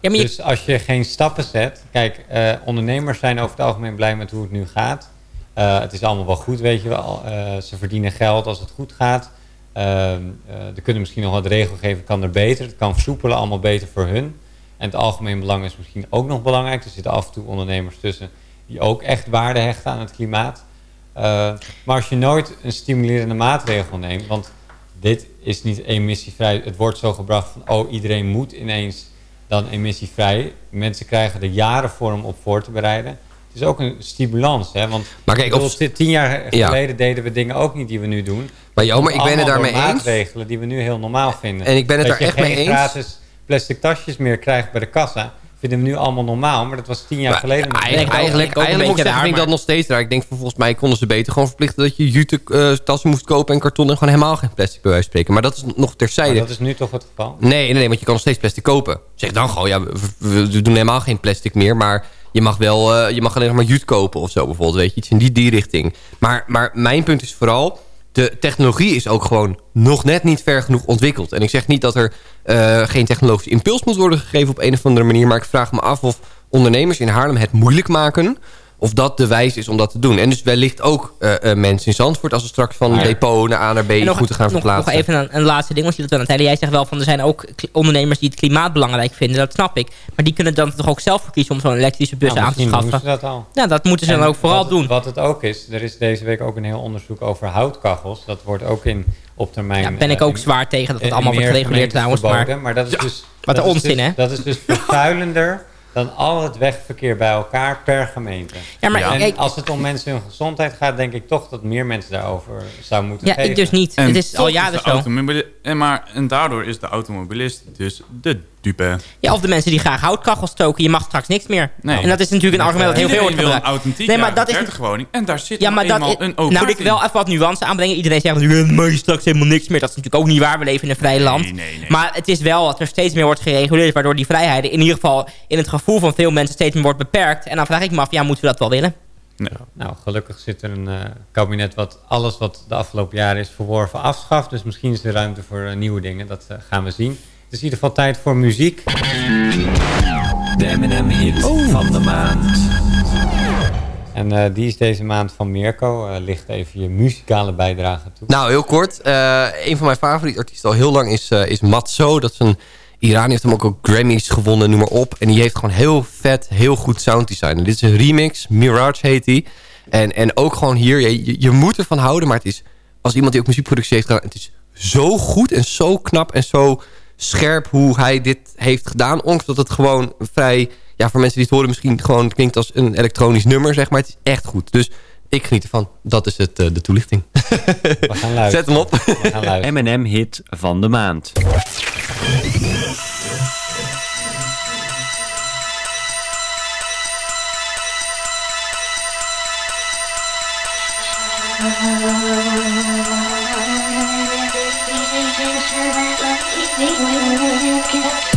Ja, maar je- Dus als je geen stappen zet... Kijk, eh, ondernemers zijn over het algemeen blij met hoe het nu gaat. Eh, het is allemaal wel goed, weet je wel. Eh, ze verdienen geld als het goed gaat. Ehm, eh, er kunnen misschien nog wat regelgeving kan er beter. Het kan versoepelen, allemaal beter voor hun. En het algemeen belang is misschien ook nog belangrijk. Er zitten af en toe ondernemers tussen die ook echt waarde hechten aan het klimaat. Eh, maar als je nooit een stimulerende maatregel neemt... want dit is niet emissievrij. Het wordt zo gebracht van... oh, iedereen moet ineens dan emissievrij. Mensen krijgen er jaren voor om op voor te bereiden. Het is ook een stimulans, hè? Want Maar kijk, bedoel, op- ti- tien jaar Ja. geleden deden we dingen ook niet die we nu doen. Maar Jo, maar ik ben het daarmee eens. maatregelen die we nu heel normaal vinden. En ik ben het dat daar je echt mee geen eens. gratis plastic tasjes meer krijgt bij de kassa. vinden we nu allemaal normaal. Maar dat was tien jaar Maar geleden. nog Eigenlijk, eigenlijk, eigenlijk moet ik zeggen, vind ik dat nog steeds raar. Ik denk volgens mij konden ze beter gewoon verplichten dat je jute eh, tassen moest kopen en karton en gewoon helemaal geen plastic bij wijze van spreken. Maar dat is nog terzijde. Maar dat is nu toch het geval? Nee, nee, nee, want je kan nog steeds plastic kopen. Zeg dan gewoon, ja, we, we- we doen helemaal geen plastic meer, maar je mag wel, eh, je mag alleen nog maar jute kopen of zo bijvoorbeeld, weet je, iets in die, die richting. Maar, maar mijn punt is vooral, de technologie is ook gewoon nog net niet ver genoeg ontwikkeld. En ik zeg niet dat er eh, geen technologische impuls moet worden gegeven op een of andere manier, maar ik vraag me af of ondernemers in Haarlem het moeilijk maken of dat de wijze is om dat te doen. En dus wellicht ook eh, eh, mensen in Zandvoort... als we straks van depot naar A naar B En nog, moeten gaan nog, verplaatsen. nog even een, een laatste ding, want je doet wel aan het. Jij zegt wel van er zijn ook ondernemers die het klimaat belangrijk vinden. Dat snap ik. Maar die kunnen dan toch ook zelf voor kiezen om zo'n elektrische bus Nou, aan te schaffen. ze dat al. Ja, dat moeten ze dan ook vooral wat, doen. Wat het ook is, er is deze week ook een heel onderzoek over houtkachels. Dat wordt ook in, op termijn... Ja, ben ik eh, ook in- zwaar tegen dat het allemaal wordt gereguleerd trouwens. Maar, Maar dat is dus... Wat dat onzin, dus- hè? Dat is dus vervuilender dan al het wegverkeer bij elkaar per gemeente. Ja, maar en ik- als het om mensen hun gezondheid gaat, denk ik toch dat meer mensen daarover zouden moeten Ja, geven. ik dus niet. En het is al jaren zo. En, maar, en daardoor is de automobilist dus de dupe. Ja, of de mensen die graag houtkachels stoken. Je mag straks niks meer. Nee. En dat is natuurlijk een argument dat heel veel wordt gebruikt. een authentiek Nee, maar dat is woning. En daar zit Ja, maar dat is, een nou moet ik wel even wat nuance aanbrengen. Iedereen zegt maar je straks helemaal niks meer. Dat is natuurlijk ook niet waar. We leven in een vrij land. Maar het is wel dat er steeds meer wordt gereguleerd. Waardoor die vrijheden in ieder geval in het gevoel van veel mensen steeds meer wordt beperkt. En dan vraag ik me af, ja, moeten we dat wel willen? Nou, gelukkig zit er een eh, kabinet wat alles wat de afgelopen jaren is verworven afschaft. Dus misschien is er ruimte voor eh, nieuwe dingen. Dat eh, gaan we zien. Het is in ieder geval tijd voor muziek. De M&M hit van de maand. En eh, die is deze maand van Mirko. Eh, licht even je muzikale bijdrage toe. Nou, heel kort. Eh, een van mijn favoriete artiesten al heel lang is, eh is Matzo. Dat is een Iranier, heeft hem ook, ook Grammys gewonnen, noem maar op. En die heeft gewoon heel vet, heel goed sounddesign. En dit is een remix, Mirage heet die. En, en ook gewoon hier, je, je, je moet ervan houden, maar het is... Als iemand die ook muziekproductie heeft gedaan, het is zo goed en zo knap en zo scherp hoe hij dit heeft gedaan. Ondanks dat het gewoon vrij, ja, voor mensen die het horen misschien gewoon klinkt als een elektronisch nummer, zeg maar. Het is echt goed. Dus ik geniet ervan. Dat is het, eh, de toelichting. We gaan luisteren. Zet hem op. We gaan luisteren. M&M hit van de maand. This is not your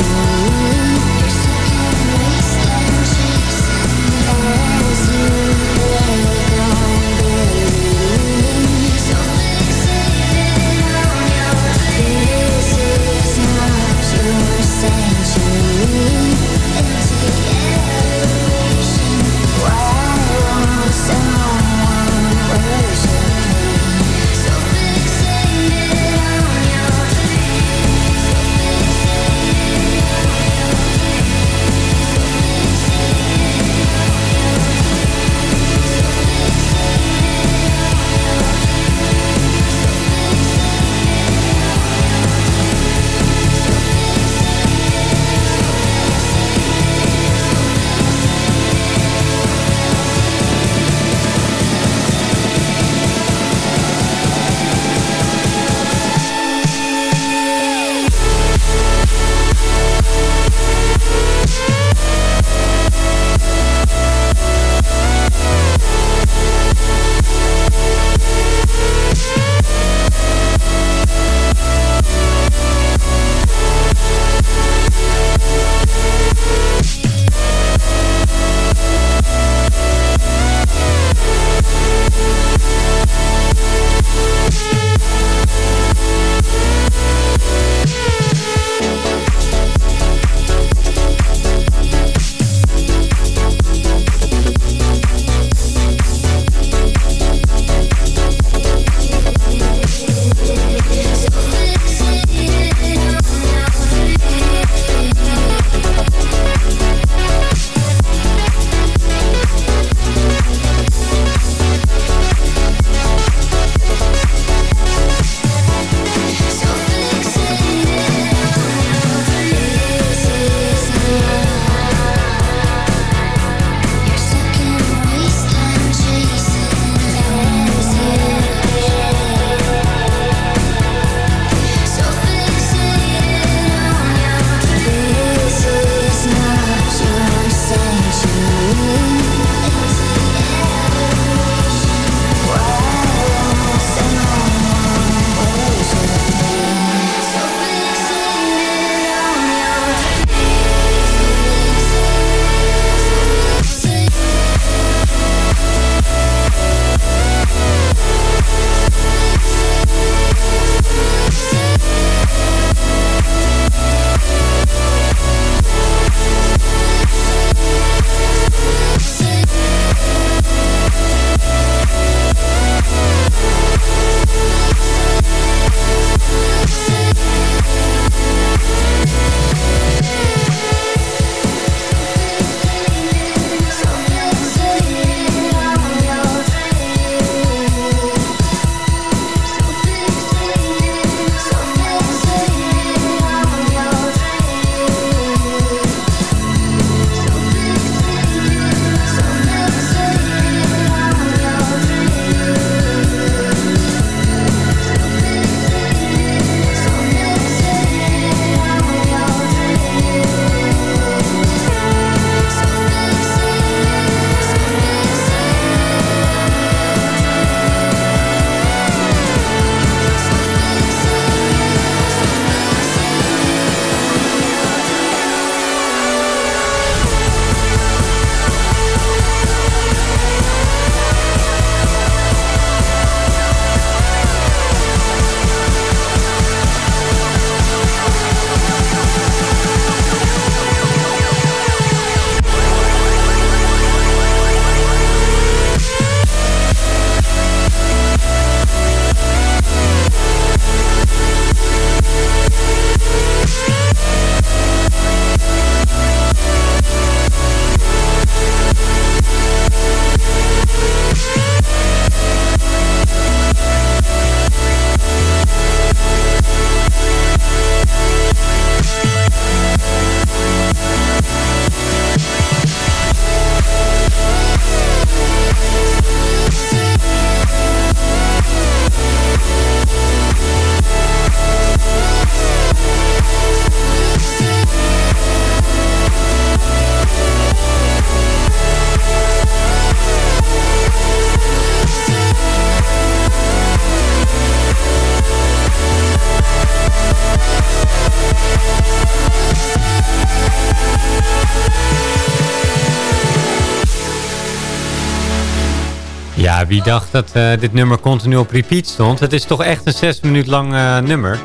you. Dacht dat eh, dit nummer continu op repeat stond? Het is toch echt een zes minuut lang eh, nummer.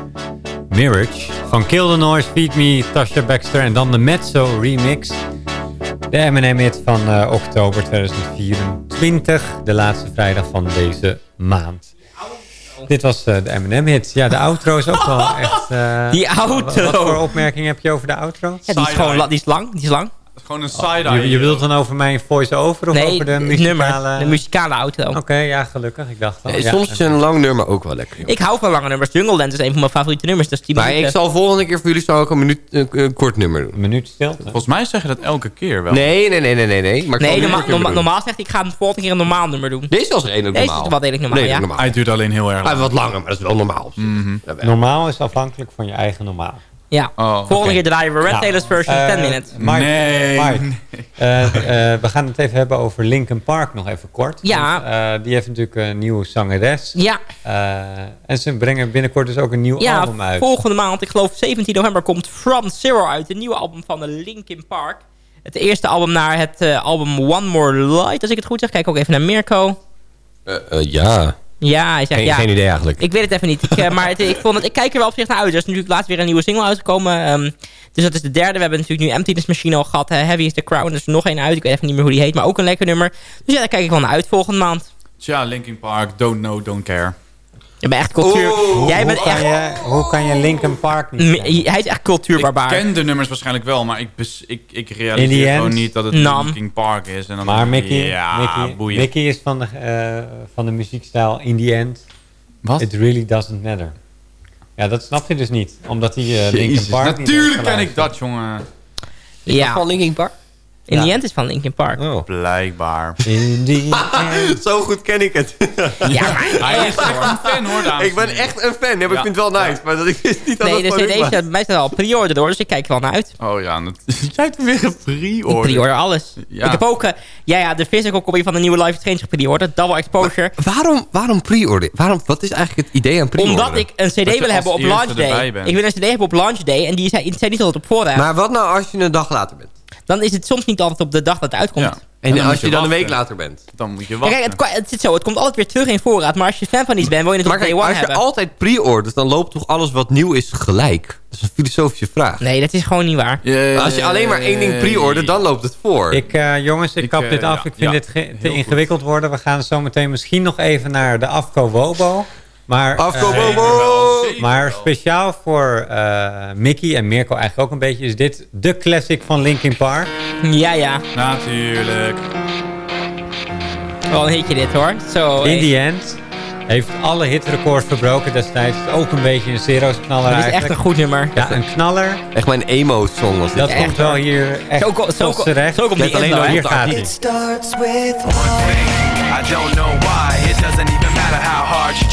Mirage van Kill the Noise, Feed Me, Tasha Baxter en dan de Mezzo remix. De M&M hit van eh, oktober 2024, de laatste vrijdag van deze maand. Dit was de M&M hit. Ja, de outro is ook wel echt... Die outro. Wat voor opmerking heb je over de outro? Ja, die, is gewoon, la- die is lang. Die is lang. Gewoon een side-eye. Je, je wilt dan over mijn voice-over of nee, over de muzikale... nummer. De muzikale auto. Oké, ja, gelukkig. Ik dacht al. Nee, ja. soms is een lang nummer ook wel lekker. joh. Ik hou van lange nummers. Jungle Land is een van mijn favoriete nummers. Dus die Maar ik eh, zal volgende keer voor jullie zou ik een, minuut, een, een kort nummer doen. Een minuut stil. Volgens mij zeg je dat elke keer wel. Nee, nee, nee, nee, nee. nee. Maar Nee, norma- norma- doen. normaal zegt hij, ik ga de volgende keer een normaal nummer doen. Deze was redelijk Deze normaal. is wel redelijk normaal, ja. normaal. Hij duurt alleen heel erg Hij lang. is wat langer, maar dat is wel normaal. Jawel. Normaal is afhankelijk van je eigen normaal. Ja. Oh, Volgende keer draaien we Red Nou, Taylor's version eh, 10 minutes. Mike, Nee. Eh, eh, we gaan het even hebben over Linkin Park nog even kort. Ja. Want, eh, die heeft natuurlijk een nieuwe zangeres. Ja, Eh, en ze brengen binnenkort dus ook een nieuw ja album uit. volgende maand, ik geloof 17 november, komt From Zero uit. Een nieuwe album van de Linkin Park. Het eerste album naar het eh, album One More Light, als ik het goed zeg. Kijk ook even naar Mirko. Eh, eh, ja. Ja, hij zegt Geen, ja. geen idee eigenlijk. Ik weet het even niet. Ik, eh, maar het, ik, vond het, ik kijk er wel op zich naar uit. Er is natuurlijk laatst weer een nieuwe single uitgekomen. ehm, dus dat is de derde. We hebben natuurlijk nu Emptiness Machine al gehad. eh, Heavy is the Crown. Er is er nog één uit. Ik weet even niet meer hoe die heet. Maar ook een lekker nummer. Dus ja, daar kijk ik wel naar uit volgende maand. Tja, Linkin Park, don't know, don't care. Je bent echt cultuur... Jij hoe, bent kan echt... je, hoe kan je Linkin Park niet kennen? Hij is echt cultuurbarbaar. Ik ken de nummers waarschijnlijk wel, maar ik, bes- ik, ik realiseer end, gewoon niet dat het Nam. Linkin Park is. En dan Maar Mickey, ja, Mickey, boeien. Mickey is van de, eh, van de muziekstijl In the End. Wat? It really doesn't matter. Ja, dat snap je dus niet. Omdat hij eh Linkin Park niet natuurlijk ken ik dat, jongen. Ja, Van Linkin Park? In Ja. the end is van Linkin Park. Oh. Blijkbaar. In the end. Zo goed ken ik het. Ja, maar Hij is echt een fan hoor, dames ik ben echt een fan. Ja, maar ik vind het wel nice. Maar dat ik wist niet dat Nee, dat de was. staat bij mij staat al pre-order door. Dus ik kijk er wel naar uit. Oh ja, dat, jij hebt weer een Ik pre-order. pre-order alles. Ja. Ik heb ook eh, ja, ja, de physical copy van de nieuwe Live Strange gepre-orderd. Double exposure. Waarom, waarom pre-order? Waarom, wat is eigenlijk het idee aan pre-order? Omdat ik een cd wil hebben op launch day. Ik wil een cd hebben op launch day. En die zijn, zijn niet altijd op voorraad. Maar wat nou als je een dag later bent? Dan is het soms niet altijd op de dag dat het uitkomt. Ja. En, als je dan een week later bent? Dan moet je Ja, wachten. kijk, het, het zit zo. Het komt altijd weer terug in voorraad. Maar als je fan van iets bent, wil je het Maar op day kijk, one als je altijd pre-ordert, dan loopt toch alles wat nieuw is gelijk? Dat is een filosofische vraag. Nee, dat is gewoon niet waar. Als je alleen maar één ding pre-ordert, dan loopt het voor. Ik, eh, jongens, ik, Ik, kap eh, dit af. ja, ik vind ja. dit te ingewikkeld worden. We gaan zo meteen misschien nog even naar de Afko Wobo. Maar, Afko eh, Maar speciaal voor eh, Mickey en Mirko eigenlijk ook een beetje... is dit de classic van Linkin Park. Ja, ja. Natuurlijk. Wel een hitje dit hoor. Zo, In the End heeft alle hitrecords verbroken destijds. Ook een beetje een zero's knaller Dit is echt eigenlijk. een goed nummer. Ja, een knaller. Echt mijn emo-song was dit. Dat echt komt wel hier echt Zo, zo, tot ko- z'n recht. zo komt die alleen hè. Hier gaat hij. starts with one thing. I don't know why.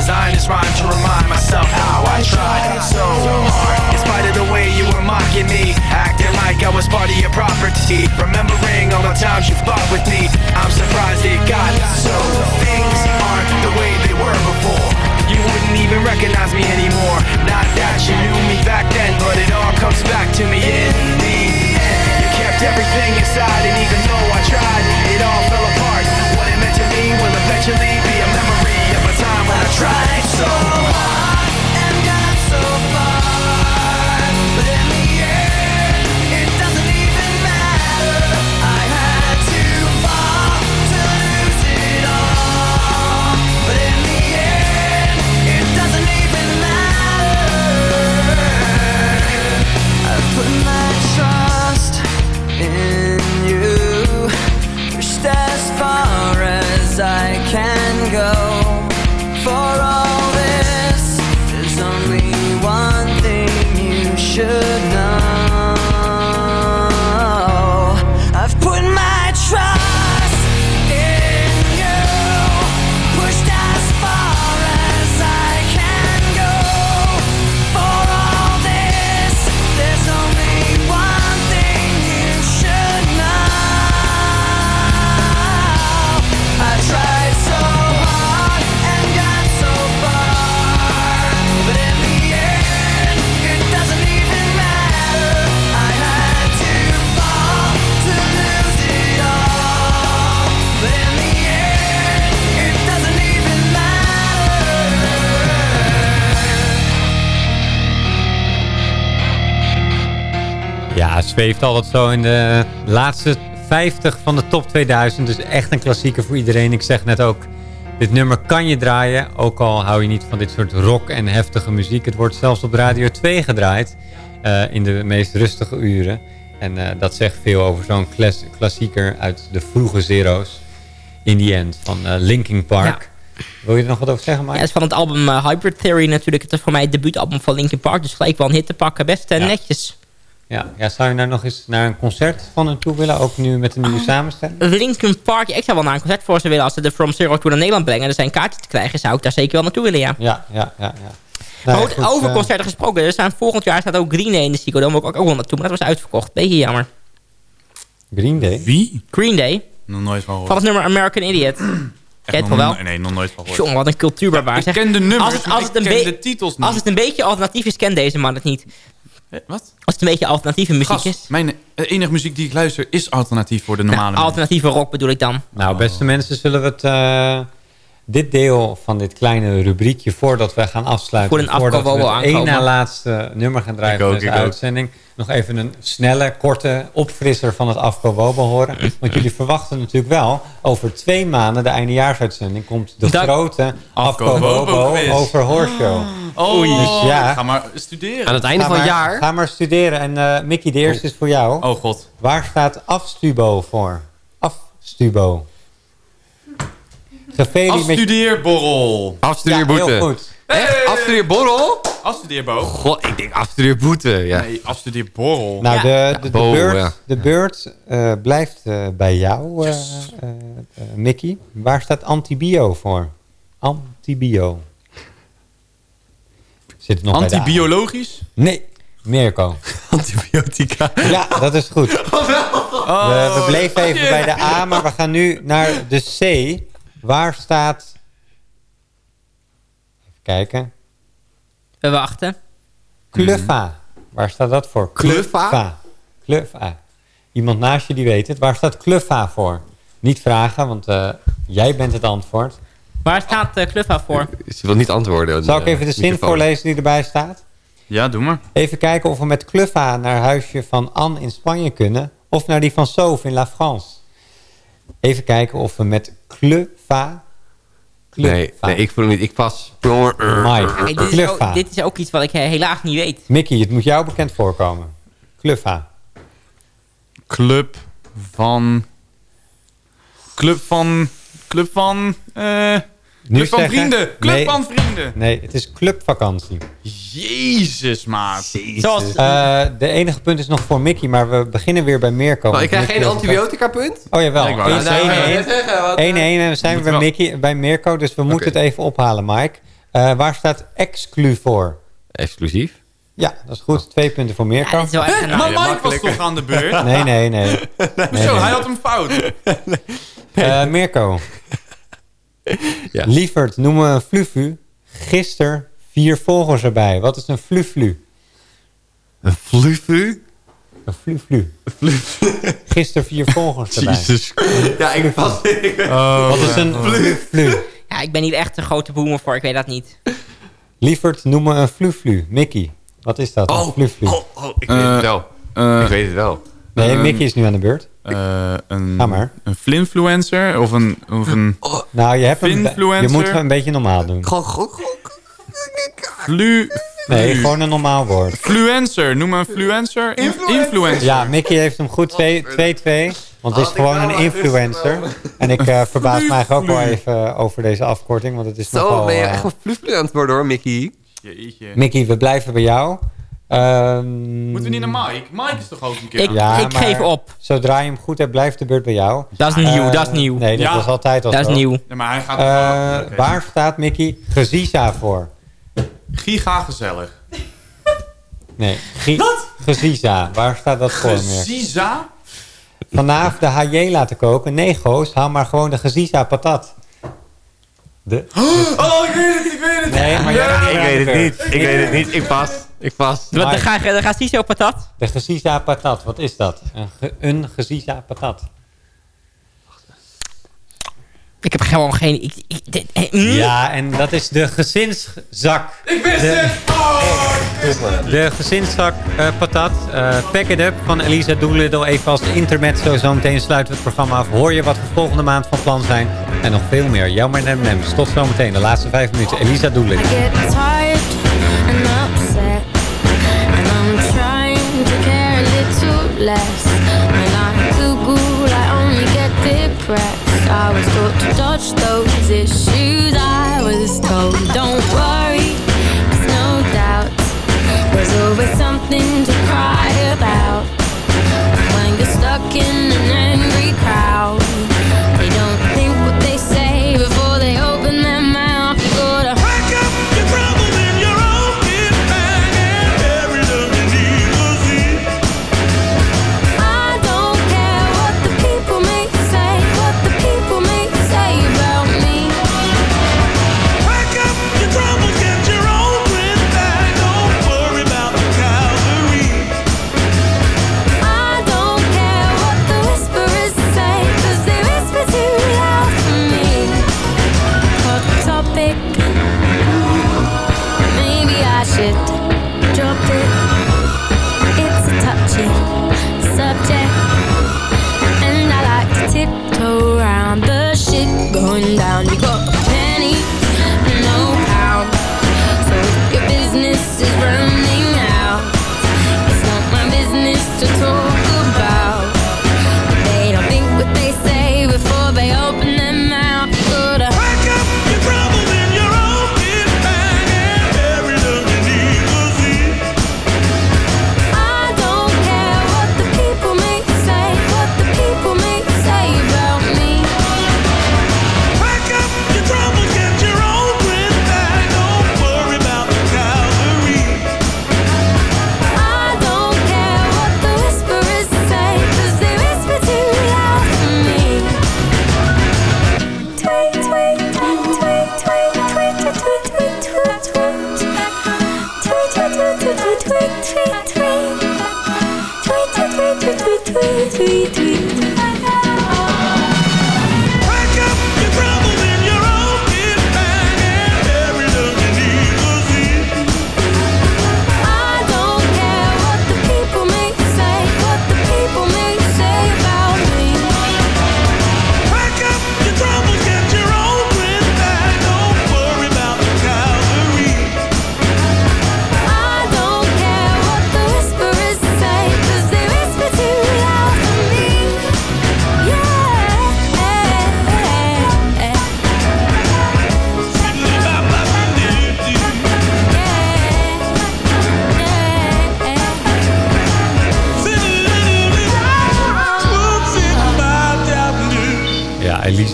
designed this rhyme to remind myself how I tried. So hard. In spite of the way Remembering all the times you fought with me, I'm surprised it Ja, zweeft altijd zo in de laatste 50 van de top 2000. Dus echt een klassieker voor iedereen. Ik zeg net ook, dit nummer kan je draaien. Ook al hou je niet van dit soort rock en heftige muziek. Het wordt zelfs op Radio 2 gedraaid. eh, in de meest rustige uren. En eh, dat zegt veel over zo'n klas- klassieker uit de vroege zero's. In the End van eh, Linkin Park. Wil je er nog wat over zeggen, Ja, Mike? het is van het album Hybrid Theory natuurlijk. Het is voor mij het debuutalbum van Linkin Park. Dus gelijk wel een hit te pakken. Best Ja. netjes. Ja, ja, zou je nou nog eens naar een concert van hen toe willen? Ook nu met een nieuwe samenstelling? Linkin Park, ja, ik zou wel naar een concert voor ze willen. Als ze de From Zero Tour naar Nederland brengen. Er zijn kaartjes te krijgen. Zou ik daar zeker wel naartoe willen, ja. Ja, ja, ja. ja. Maar Nou, goed, goed, over eh, concerten gesproken. Er staan volgend jaar staat ook Green Day in de Psycho Dome. Ook, ook wel naartoe, maar dat was uitverkocht. Beetje jammer. Green Day? Wie? Green Day. Nog nooit van Van gehoord. het nummer American Idiot. Ken je het nog wel Nee, nog nooit van gehoord. Jongen, wat een cultuurbarbaar. ik zeg. ken de nummers, als het, maar als ik het een ken de titels niet. Als het een beetje alternatief is, ken deze man het niet. Eh, Wat? Als het een beetje alternatieve muziek Gast, is. mijn eh, enige muziek die ik luister is alternatief voor de normale Nou, alternatieve rock bedoel ik dan. Nou, beste mensen, zullen we het, eh, dit deel van dit kleine rubriekje... voordat we gaan afsluiten... Voor een voordat we het één na laatste nummer gaan draaien van deze ik ook. uitzending... nog even een snelle, korte opfrisser van het Afkowobo horen. Want jullie verwachten natuurlijk wel... over twee maanden, de eindejaarsuitzending... komt de Dat- grote Afkowobo over Horseshow. Oh, Dus ja. ga maar studeren. Aan het einde Ga van het maar- jaar. Ga maar studeren. En eh, Mickey, de eerste is voor jou. Oh god. Waar staat afstubo voor? Afstubo. Afstudeerborrel. Afstudeerboete. Ja, heel goed. Echt? Afstudeerborrel? Afstudeerbo? God, ik denk afstudeerboete. Ja. Nee, afstudeerborrel. Nou, de, de, de bo, beurt, ja. de beurt eh, blijft eh, bij jou, eh, Mickey. Waar staat antibio voor? Antibio. Zit het nog? Antibiologisch? Nee, Mirko. Antibiotica. Ja, dat is goed. we, we bleven even bij de A, maar we gaan nu naar de C. Waar staat... Even kijken. We wachten. Kluffa. Waar staat dat voor? Kluffa? Kluffa. Iemand naast je die weet het. Waar staat Kluffa voor? Niet vragen, want eh, jij bent het antwoord. Waar staat uh, Kluffa voor? Ze wil niet antwoorden. Zal ik even de zin voorlezen die erbij staat? Ja, doe maar. Even kijken of we met Kluffa naar huisje van Anne in Spanje kunnen. Of naar die van Sauve in La France. Even kijken of we met Kluffa... Nee, nee, ik voel niet. Ik pas. Mike, Hey, dit, is Kluffa. ook, dit is ook iets wat ik eh, helaas niet weet. Mickey, het moet jou bekend voorkomen. Kluffa. Club van... Club van... Club van... eh Club van zeggen? vrienden. Club Nee. van vrienden. Nee, het is clubvakantie. Jezus, maat. Zoals, Eh, de enige punt is nog voor Mickey, maar we beginnen weer bij Mirko. Maar ik krijg Mickey geen heeft- antibiotica punt? Oh jawel, Ja, ik wou 1-1 net Nou, ik wou net zeggen, wat, eh, en we zijn Moet bij, wel. Mickey, bij Mirko, dus we moeten het even ophalen, Mike. Eh, waar staat exclu voor? Exclusief. Ja, dat is goed. Twee punten voor ja, Mirko. is wel echt een Maar. Mike was toch aan de beurt? Nee, nee, nee. nee, Zo, nee. hij had hem fout. Eh, Mirko. Ja. Lieverd, noemen we een flufu. Gisteren vier volgers erbij. Wat is een fluflu? Een flufu? Een fluflu. Gisteren vier volgers erbij. Jezus. Ja, ik pas. Wat is een fluflu? Ja, ik ben niet echt een grote boomer voor, ik weet dat niet. Lieverd, noem me een fluflu. Mickey, wat is dat? Een Oh, fluflu. oh, oh, ik weet het wel. Eh, ik weet het wel. Nee, eh, Mickey is nu aan de beurt. Eh, een, een flinfluencer of een... Of een Nou, je, hebt een, je moet een beetje normaal doen. Flu... Nee, flu- gewoon een normaal woord. Fluencer. Noem maar een fluencer. Inf- influencer. Ja, Mickey heeft hem goed. 2-2. Want het is gewoon een influencer. En ik eh, verbaas mij eigenlijk ook wel even over deze afkorting. Want het is Zo nogal... ben je eh, echt een het worden hoor, Mickey. Jeetje. Mickey, we blijven bij jou. Ehm, Moeten we niet naar Mike? Mike is toch ook een keer Ik- Ja, geef op. Zodra je hem goed hebt, blijft de beurt bij jou. Dat is nieuw, Eh, dat is nieuw. Nee, dat Ja. was altijd al Dat is zo. nieuw. Maar hij gaat... Eh, Oké. Waar staat Mickey Geziza voor? Giga gezellig. Nee, Gi- Geziza. Waar staat dat voor meer? Ziza? Vanavond de HJ laten koken. Nee, goos, haal maar gewoon de Geziza patat. De, Oh, ik weet het, ik weet het. nee, maar jij Ik weet het niet. Ik weet het niet. Ik pas. Ik pas. Wat, Maar- gaat Ciso patat. De Geziza patat, wat is dat? Een, ge- een patat. Ik heb gewoon geen... Ik, eh, mm. Ja, en dat is de gezinszak. Ik wist De- het! Oh, De gezinszak eh, patat, eh Pack It Up van Elisa Doolittle. Even als intermezzo, zo meteen sluiten we het programma af. Hoor je wat we volgende maand van plan zijn. En nog veel meer. Jouw maar M&M's. Tot zometeen, de laatste vijf minuten. Elisa Doolittle. Less. When I Google, I only get depressed. I was taught to dodge those issues. I was told, don't worry, 'cause no doubt there's always something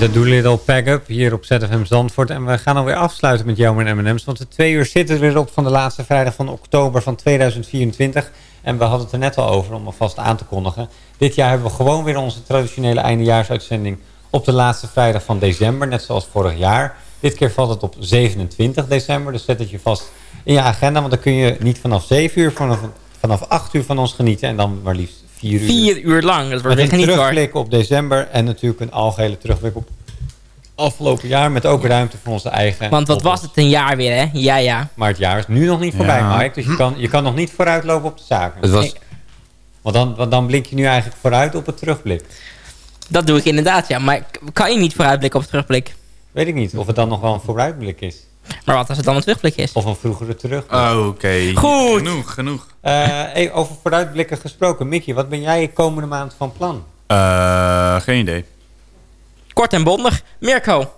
Elisa Doolittle Pack Up hier op ZFM Zandvoort. En we gaan alweer afsluiten met jou en M&M's. Want de twee uur zitten er weer op van de laatste vrijdag van oktober van 2024. En we hadden het er net al over om alvast aan te kondigen. Dit jaar hebben we gewoon weer onze traditionele eindejaarsuitzending op de laatste vrijdag van december. Net zoals vorig jaar. Dit keer valt het op 27 december. Dus zet het je vast in je agenda. Want dan kun je niet vanaf 7 uur, vanaf, vanaf 8 uur van ons genieten. En dan maar liefst 4 uur. Vier uur lang. Dat wordt Met een terugblik op december en natuurlijk een algehele terugblik op afgelopen jaar. Met ook ruimte voor onze eigen. Want wat was het een jaar weer, hè? Ja, ja. Maar het jaar is nu nog niet voorbij, Ja. Mike. Dus je kan, je kan nog niet vooruitlopen op de zaken. Het was, Want dan, want dan blink je nu eigenlijk vooruit op het terugblik. Dat doe ik inderdaad, ja. Maar kan je niet vooruitblikken op het terugblik? Weet ik niet of het dan nog wel een vooruitblik is. Maar wat als het dan een terugblik is? Of een vroegere terugblik. Oké. Goed. Genoeg, genoeg. Eh, hey, over vooruitblikken gesproken. Mickey, wat ben jij komende maand van plan? Eh, geen idee. Kort en bondig. Mirko.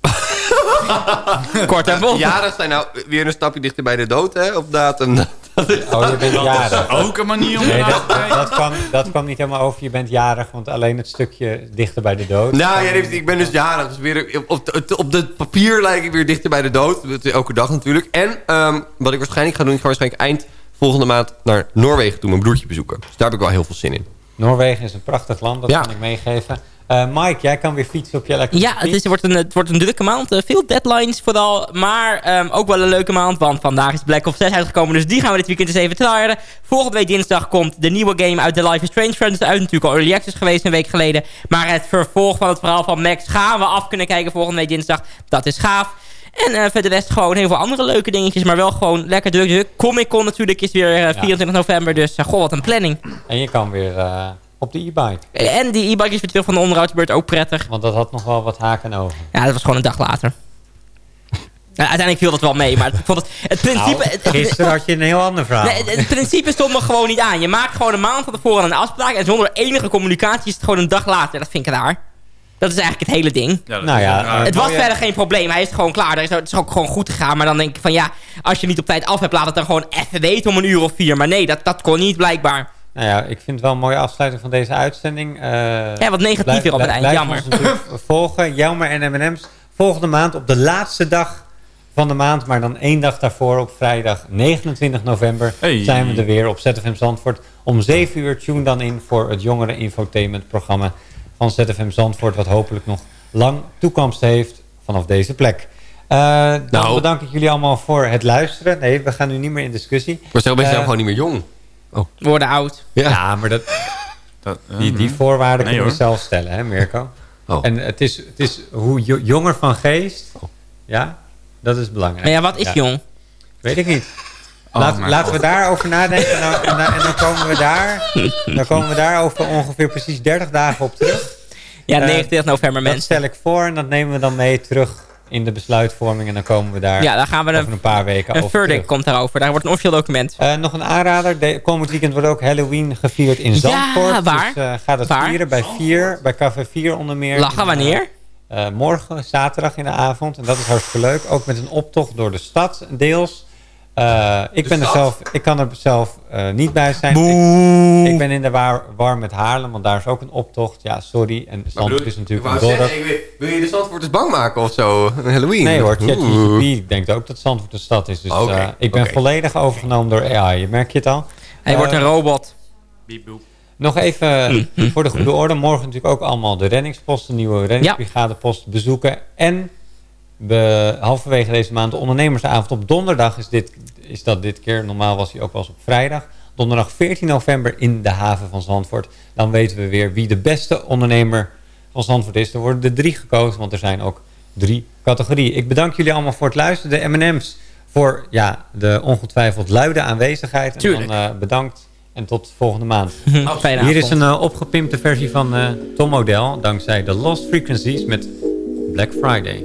Kort en bondig. Jarig zijn nou weer een stapje dichter bij de dood, hè? Op datum. Oh, je bent jarig. Ook een manier om Nee, dat, dat, kwam, dat kwam niet helemaal over. Je bent jarig, want alleen het stukje dichter bij de dood. Nou, ja, ik ben dus jarig. Dus weer op, de, op de papier lijk ik weer dichter bij de dood. Dat is Elke dag natuurlijk. En ehm, wat ik waarschijnlijk ga doen... ik ga waarschijnlijk eind volgende maand naar Noorwegen toe... mijn broertje bezoeken. Dus daar heb ik wel heel veel zin in. Noorwegen is een prachtig land, dat Ja. kan ik meegeven. Eh, Mike, jij kan weer fietsen op je elektrische Ja, het, is, het, wordt een, het wordt een drukke maand. Eh, veel deadlines vooral. Maar ehm, ook wel een leuke maand. Want vandaag is Black Ops 6 uitgekomen. Dus die gaan we dit weekend eens even tryden. Volgende week dinsdag komt de nieuwe game uit The Life is Strange Friends uit. Natuurlijk al early access geweest een week geleden. Maar het vervolg van het verhaal van Max gaan we af kunnen kijken volgende week dinsdag. Dat is gaaf. En eh verder rest gewoon heel veel andere leuke dingetjes. Maar wel gewoon lekker druk druk. Comic Con natuurlijk is weer eh, 24 november. Dus eh, goh, wat een planning. En je kan weer eh, op de e-bike. En die e-bike is weer terug van de onderhoudsbeurt. Ook prettig. Want dat had nog wel wat haken en ogen. Ja, dat was gewoon een dag later. Uiteindelijk viel dat wel mee, maar ik vond het, het principe... Nou, het- gisteren had je een heel ander verhaal. nee, het, het principe stond me gewoon niet aan. Je maakt gewoon een maand van tevoren een afspraak... en zonder enige communicatie is het gewoon een dag later. Dat vind ik raar. Dat is eigenlijk het hele ding. Ja, Nou ja, eh, het was mooie- verder geen probleem. Hij is gewoon klaar. Er is- Het is ook gewoon goed gegaan. Maar dan denk ik van ja, als je niet op tijd af hebt... laat het dan gewoon even weten om een uur of vier. Maar nee, dat, dat kon niet blijkbaar. Nou ja, ik vind het wel een mooie afsluiting van deze uitzending. Eh, Ja, wat negatief blijf- weer op het eind. Jammer. volgen. Jelmer en M&M's. Volgende maand op de laatste dag van de maand. Maar dan één dag daarvoor op vrijdag 29 november Hey. zijn we er weer op ZFM Zandvoort. Om 7 uur tune dan in voor het jongeren infotainment programma van ZFM Zandvoort. Wat hopelijk nog lang toekomst heeft vanaf deze plek. Eh, dan Nou. bedank ik jullie allemaal voor het luisteren. Nee, we gaan nu niet meer in discussie. Maar zo ben je gewoon niet meer jong. We worden oud. Ja, maar dat, Dat, eh, die, die voorwaarden Nee, kunnen we hoor. zelf stellen, hè Mirko? Oh. En het is, het is hoe jo- jonger van geest, ja, dat is belangrijk. Maar ja, wat is Ja. jong? Weet ik niet. Oh, Laat, laten God. we daarover nadenken en dan, en, dan, en dan komen we daar, dan komen we daar over ongeveer precies 30 dagen op terug. Ja, Eh, 29 november Dat mensen. stel ik voor en dat nemen we dan mee terug in de besluitvorming en dan komen we daar Ja, daar gaan we over een, een paar weken een over verdict terug. komt daarover. Daar wordt een officieel document. Eh, nog een aanrader. De, komend weekend wordt ook Halloween gevierd in Ja, Zandvoort. waar? Dus eh, ga dat Waar? vieren bij 4, bij Café 4 onder meer. Lachen wanneer? eh, eh, morgen, zaterdag in de avond. En dat is hartstikke leuk. Ook met een optocht door de stad, deels. Eh, ik, ben er zelf, ik kan er zelf eh, niet bij zijn. Ik, ik ben in de war, war met Haarlem, want daar is ook een optocht. Ja, sorry. En Zandvoort is natuurlijk een dorp. wil- je de Zandvoorters bang maken of zo? Een Halloween? Nee hoor. ChatGPT denkt ook dat Zandvoort een stad is. Dus Oké, eh, ik ben volledig overgenomen door AI. Merk je het al? Hij wordt een robot. Biep, boep. Nog even voor de goede orde. Morgen natuurlijk ook allemaal de reddingspost, de nieuwe reddingsbrigadepost bezoeken. En we, halverwege deze maand de ondernemersavond op donderdag is, dit, is dat dit keer. Normaal was hij ook wel eens op vrijdag. Donderdag 14 november in de haven van Zandvoort. Dan weten we weer wie de beste ondernemer van Zandvoort is. Er worden er drie gekozen, want er zijn ook drie categorieën. Ik bedank jullie allemaal voor het luisteren. De M&M's voor ja, de ongetwijfeld luide aanwezigheid. En Tuurlijk. dan eh, bedankt en tot volgende maand. Fijne Hier is een eh, opgepimpte versie van eh, Tom Model. Dankzij de Lost Frequencies met Black Friday.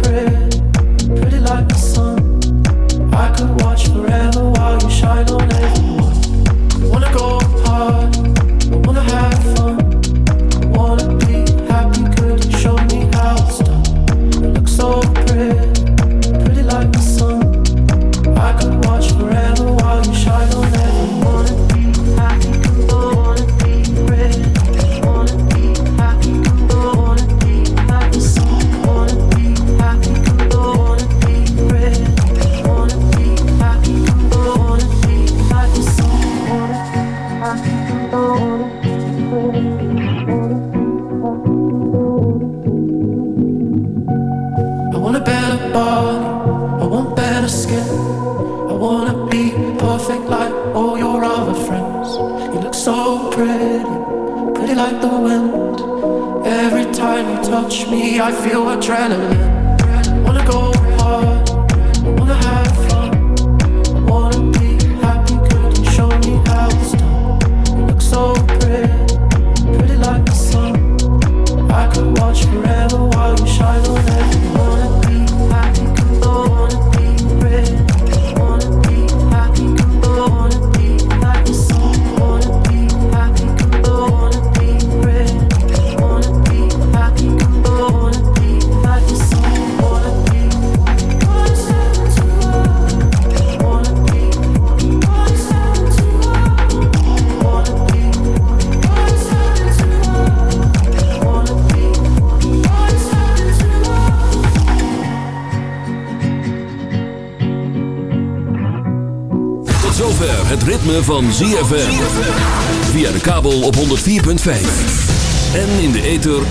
I could watch forever while you shine on everyone.